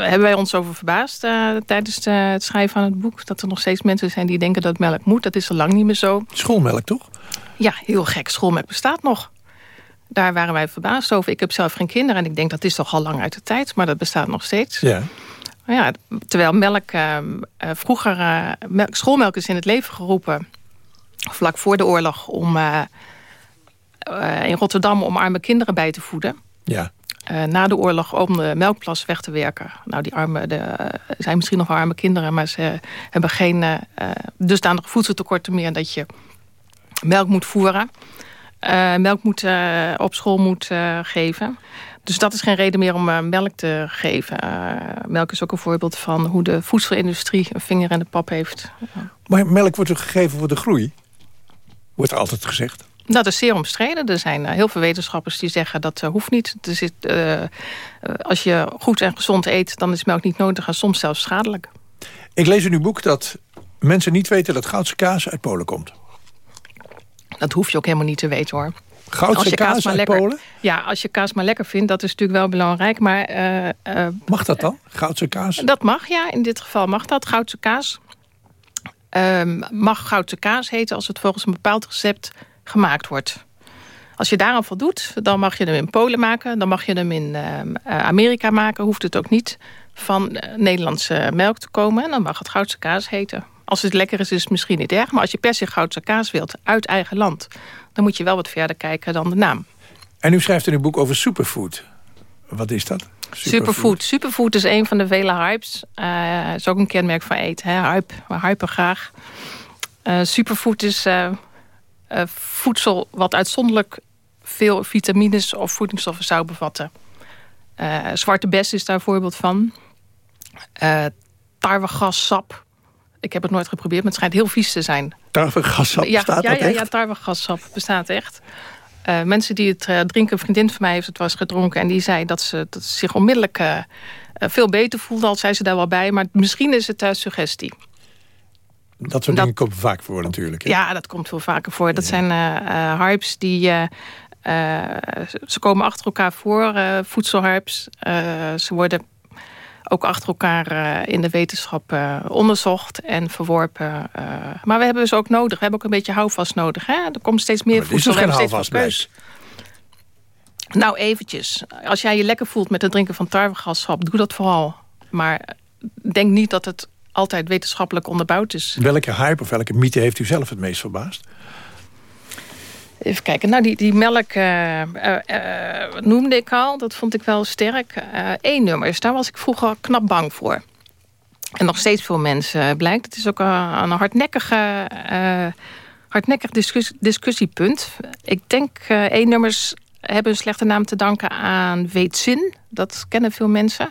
hebben wij ons over verbaasd uh, tijdens het schrijven van het boek. Dat er nog steeds mensen zijn die denken dat melk moet. Dat is al lang niet meer zo. Schoolmelk, toch? Ja, heel gek. Schoolmelk bestaat nog. Daar waren wij verbaasd over. Ik heb zelf geen kinderen en ik denk dat is toch al lang uit de tijd. Maar dat bestaat nog steeds. Ja. Ja, terwijl melk, uh, vroeger, uh, melk, schoolmelk is in het leven geroepen. Vlak voor de oorlog om uh, in Rotterdam om arme kinderen bij te voeden. Ja. na de oorlog om de melkplas weg te werken. Nou, die arme, de, zijn misschien nog wel arme kinderen, maar ze hebben geen dusdanig voedseltekorten meer dat je melk moet voeren. Uh, melk moet, uh, op school moet uh, geven. Dus dat is geen reden meer om melk te geven. melk is ook een voorbeeld van hoe de voedselindustrie een vinger in de pap heeft. Maar melk wordt er gegeven voor de groei? Wordt er altijd gezegd. Dat is zeer omstreden. Er zijn heel veel wetenschappers die zeggen dat hoeft niet. Er zit, als je goed en gezond eet, dan is melk niet nodig en soms zelfs schadelijk. Ik lees in uw boek dat mensen niet weten dat Goudse kaas uit Polen komt. Dat hoef je ook helemaal niet te weten hoor. Goudse kaas, kaas lekker, Polen? Ja, als je kaas maar lekker vindt, dat is natuurlijk wel belangrijk. Maar, uh, uh, mag dat dan, Goudse kaas? Dat mag, ja. In dit geval mag dat, Goudse kaas. Uh, mag Goudse kaas heten als het volgens een bepaald recept gemaakt wordt. Als je daaraan voldoet, dan mag je hem in Polen maken. Dan mag je hem in Amerika maken. Hoeft het ook niet van Nederlandse melk te komen. En dan mag het Goudse kaas heten. Als het lekker is, is het misschien niet erg. Maar als je per se Goudse kaas wilt uit eigen land... dan moet je wel wat verder kijken dan de naam. En u schrijft in uw boek over superfood. Wat is dat? Superfood. Superfood, is een van de vele hypes. Uh, is ook een kenmerk van eten. Hè? Hype, we hypen graag. Uh, superfood is uh, voedsel wat uitzonderlijk veel vitamines of voedingsstoffen zou bevatten. zwarte bes is daar een voorbeeld van. tarwegassap ik heb het nooit geprobeerd, maar het schijnt heel vies te zijn. Tarwegassap ja, bestaat ja, dat ja, echt? Ja, tarwegassap bestaat echt. Uh, mensen die het uh, drinken, een vriendin van mij heeft het eens gedronken... en die zei dat ze, dat ze zich onmiddellijk uh, veel beter voelde... al zei ze daar wel bij, maar misschien is het suggestie. Dat soort dingen komen vaak voor natuurlijk. Hè? Ja, dat komt veel vaker voor. Dat zijn hypes die... ze komen achter elkaar voor, voedselhypes. ze worden ook achter elkaar uh, in de wetenschap uh, onderzocht en verworpen. Uh, maar we hebben dus ook nodig. We hebben ook een beetje houvast nodig. Hè? Er komt steeds meer voedsel. Is er geen houvast keus. Nou, eventjes. Als jij je lekker voelt met het drinken van tarwegassap, doe dat vooral. Maar denk niet dat het altijd wetenschappelijk onderbouwd is. Welke hype of welke mythe heeft u zelf het meest verbaasd? Even kijken. Nou, die, die melk uh, uh, uh, noemde ik al. Dat vond ik wel sterk. Eén nummers, daar was ik vroeger knap bang voor. En nog steeds veel mensen blijkt. Het is ook een, hardnekkige, hardnekkig discussie, discussiepunt. Ik denk één nummers hebben een slechte naam te danken aan Weetzin. Dat kennen veel mensen.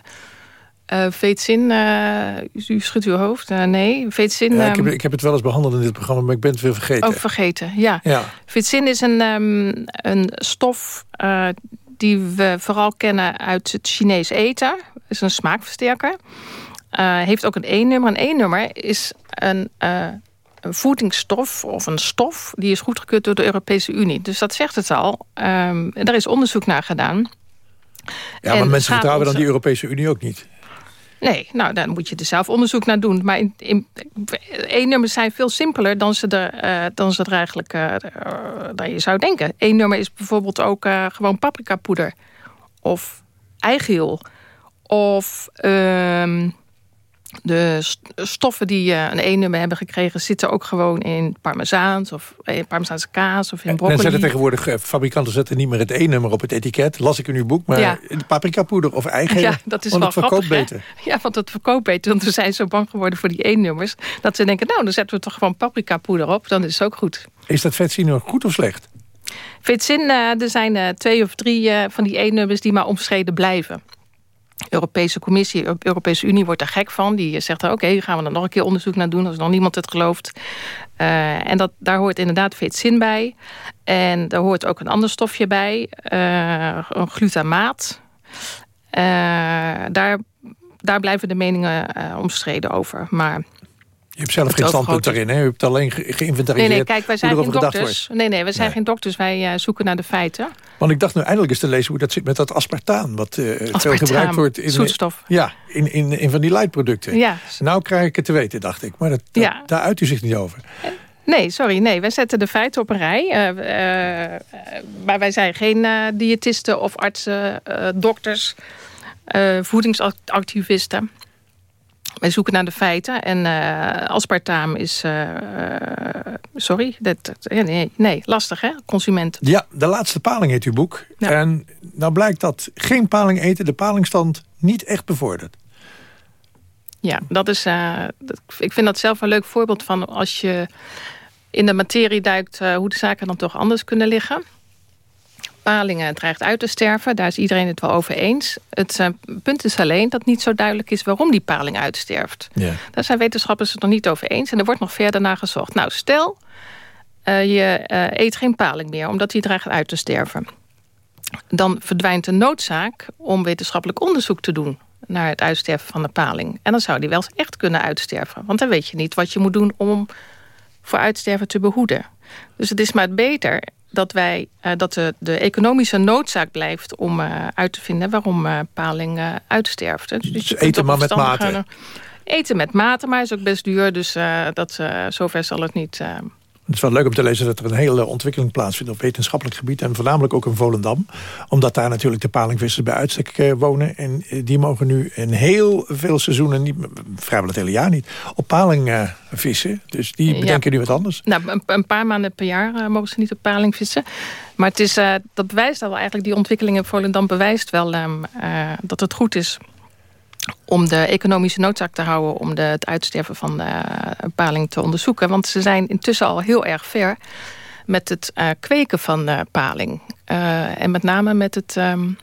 Uh, Veetzin, uh, u schudt uw hoofd. Uh, nee, Veetzin... Ja, ik, heb, ik heb het wel eens behandeld in dit programma, maar ik ben het weer vergeten. Ook vergeten, ja. ja. Veetzin is een, um, een stof die we vooral kennen uit het Chinees eten. Is een smaakversterker. heeft ook een E-nummer. Een E-nummer is een, een voedingsstof of een stof... die is goedgekeurd door de Europese Unie. Dus dat zegt het al. Um, daar is onderzoek naar gedaan. Ja, maar mensen vertrouwen dan die Europese Unie ook niet. Nee, nou, dan moet je er zelf onderzoek naar doen. Maar in, in, E-nummers zijn veel simpeler dan ze er, uh, dan ze er eigenlijk uh, dan je zou denken. E-nummer is bijvoorbeeld ook uh, gewoon paprikapoeder. Of eigeel. Of um, de stoffen die een E-nummer hebben gekregen... zitten ook gewoon in parmezaans of in parmezaanse kaas of in broccoli. En zetten tegenwoordig, fabrikanten zetten niet meer het E-nummer op het etiket. Las ik in uw boek, maar ja. paprikapoeder of eigeel. Ja, dat is want wel het verkoopt grappig, beter. Hè? Ja, want het verkoopt beter. Want we zijn zo bang geworden voor die E-nummers... dat ze denken, nou, dan zetten we toch gewoon paprikapoeder op. Dan is het ook goed. Is dat vetzin nog goed of slecht? Vetzin, uh, er zijn twee of drie van die E-nummers die maar omstreden blijven. Europese Commissie, Europese Unie wordt er gek van. Die zegt, oké, gaan we er nog een keer onderzoek naar doen... als nog niemand het gelooft. Uh, en dat, daar hoort inderdaad veetzin bij. En daar hoort ook een ander stofje bij. Uh, een glutamaat. Uh, daar, daar blijven de meningen omstreden over. Maar... Je hebt zelf geen standpunt daarin, hè? U hebt alleen ge geïnventariseerd Nee, nee, kijk, wij zijn geen dokters. Nee, nee, wij zijn nee. geen dokters. Wij uh, zoeken naar de feiten. Want ik dacht nu eindelijk eens te lezen hoe dat zit met dat aspartaan. Wat uh, aspartaan, veel gebruikt wordt in, zoetstof. Ja, in, in, in van die leidproducten. Ja. Nou krijg ik het te weten, dacht ik. Maar dat, dat, ja. daar uit u zich niet over. Nee, sorry. Nee, wij zetten de feiten op een rij. Uh, uh, maar wij zijn geen diëtisten of artsen, dokters, voedingsactivisten. Wij zoeken naar de feiten. En uh, aspartaam is... Uh, sorry, dat, nee, nee, lastig hè, consument. Ja, de laatste paling heet uw boek. Ja. En nou blijkt dat geen paling eten de palingstand niet echt bevordert. Ja, dat is... Uh, dat, ik vind dat zelf een leuk voorbeeld van als je in de materie duikt... hoe de zaken dan toch anders kunnen liggen palingen dreigt uit te sterven. Daar is iedereen het wel over eens. Het uh, punt is alleen dat niet zo duidelijk is waarom die paling uitsterft. Ja. Daar zijn wetenschappers het nog niet over eens. En er wordt nog verder naar gezocht. Nou, stel, Uh, je uh, eet geen paling meer, omdat die dreigt uit te sterven. Dan verdwijnt de noodzaak om wetenschappelijk onderzoek te doen... naar het uitsterven van de paling. En dan zou die wel eens echt kunnen uitsterven. Want dan weet je niet wat je moet doen om voor uitsterven te behoeden. Dus het is maar beter dat, wij, uh, dat de, de, economische noodzaak blijft om uh, uit te vinden waarom uh, paling uitsterft. Dus, dus eten maar met mate. Eten met mate, maar is ook best duur. Dus dat, zover zal het niet het is wel leuk om te lezen dat er een hele ontwikkeling plaatsvindt op wetenschappelijk gebied. En voornamelijk ook in Volendam. Omdat daar natuurlijk de palingvissers bij uitstek eh, wonen. En eh, die mogen nu in heel veel seizoenen, niet, vrijwel het hele jaar niet, op paling uh, vissen. Dus die bedenken nu wat anders. Nou, een, paar maanden per jaar mogen ze niet op paling vissen. Maar het is, uh, dat bewijst al eigenlijk, die ontwikkeling in Volendam bewijst wel um, dat het goed is om de economische noodzaak te houden... om de, het uitsterven van de paling te onderzoeken. Want ze zijn intussen al heel erg ver met het uh, kweken van paling. Uh, en met name met het um,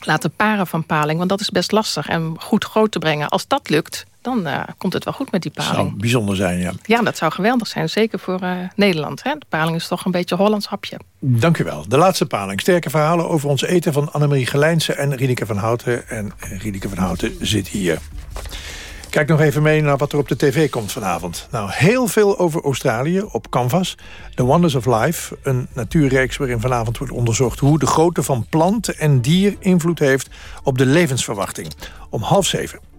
laten paren van paling. Want dat is best lastig en goed groot te brengen. Als dat lukt, dan uh, komt het wel goed met die paling. Dat zou bijzonder zijn, ja. Ja, dat zou geweldig zijn. Zeker voor uh, Nederland. Hè? De paling is toch een beetje Hollands hapje. Dank u wel. De laatste paling. Sterke verhalen over ons eten van Annemarie Gelijnse en Riedeke van Houten. En Riedeke van Houten zit hier. Kijk nog even mee naar wat er op de tv komt vanavond. Nou, heel veel over Australië op Canvas. The Wonders of Life, een natuurreeks waarin vanavond wordt onderzocht... hoe de grootte van plant en dier invloed heeft op de levensverwachting. Om half zeven.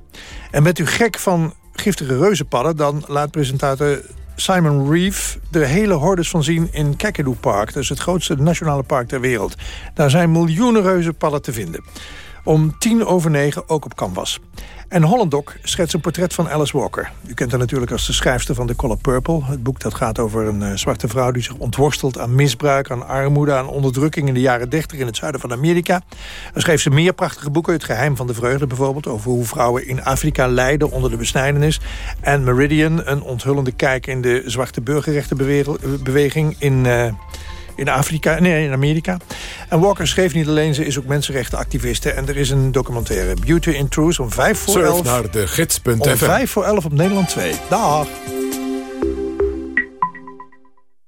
En bent u gek van giftige reuzenpadden... dan laat presentator Simon Reeve de hele hordes van zien in Kakadu Park. Dat is het grootste nationale park ter wereld. Daar zijn miljoenen reuzenpadden te vinden. Om tien over negen ook op Canvas. En Hollandok schetst een portret van Alice Walker. U kent haar natuurlijk als de schrijfster van The Color Purple. Het boek dat gaat over een uh, zwarte vrouw die zich ontworstelt aan misbruik... aan armoede, aan onderdrukking in de jaren 30 in het zuiden van Amerika. Dan schreef ze meer prachtige boeken. Het geheim van de vreugde bijvoorbeeld. Over hoe vrouwen in Afrika lijden onder de besnijdenis. En Meridian, een onthullende kijk in de zwarte burgerrechtenbeweging in... Uh, in Afrika, nee, in Amerika. En Walker schreef niet alleen, ze is ook mensenrechtenactiviste. En er is een documentaire, Beauty in Truth, om vijf voor Surf elf. naar de gids.fm. Om vijf voor elf op Nederland 2. Dag.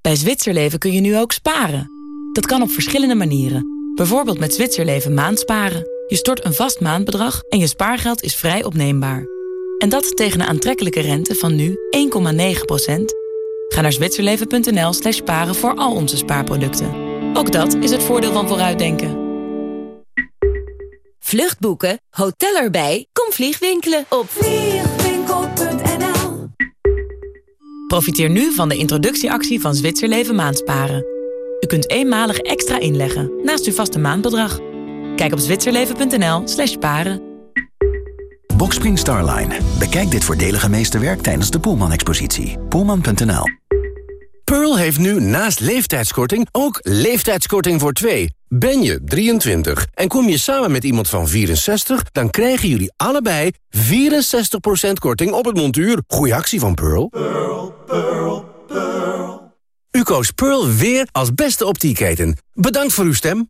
Bij Zwitserleven kun je nu ook sparen. Dat kan op verschillende manieren. Bijvoorbeeld met Zwitserleven maandsparen. Je stort een vast maandbedrag en je spaargeld is vrij opneembaar. En dat tegen een aantrekkelijke rente van nu 1,9 Ga naar zwitserleven.nl slash sparen voor al onze spaarproducten. Ook dat is het voordeel van vooruitdenken. Vluchtboeken, hotel erbij, kom vliegwinkelen op vliegwinkel.nl Profiteer nu van de introductieactie van Zwitserleven Maandsparen. U kunt eenmalig extra inleggen naast uw vaste maandbedrag. Kijk op zwitserleven.nl slash sparen. Boxspring Starline. Bekijk dit voordelige meesterwerk tijdens de Poelman-expositie. Poelman.nl Pearl heeft nu naast leeftijdskorting ook leeftijdskorting voor twee. Ben je 23 en kom je samen met iemand van 64... dan krijgen jullie allebei 64% korting op het montuur. Goeie actie van Pearl. Pearl, Pearl, Pearl. U koos Pearl weer als beste optieketen. Bedankt voor uw stem.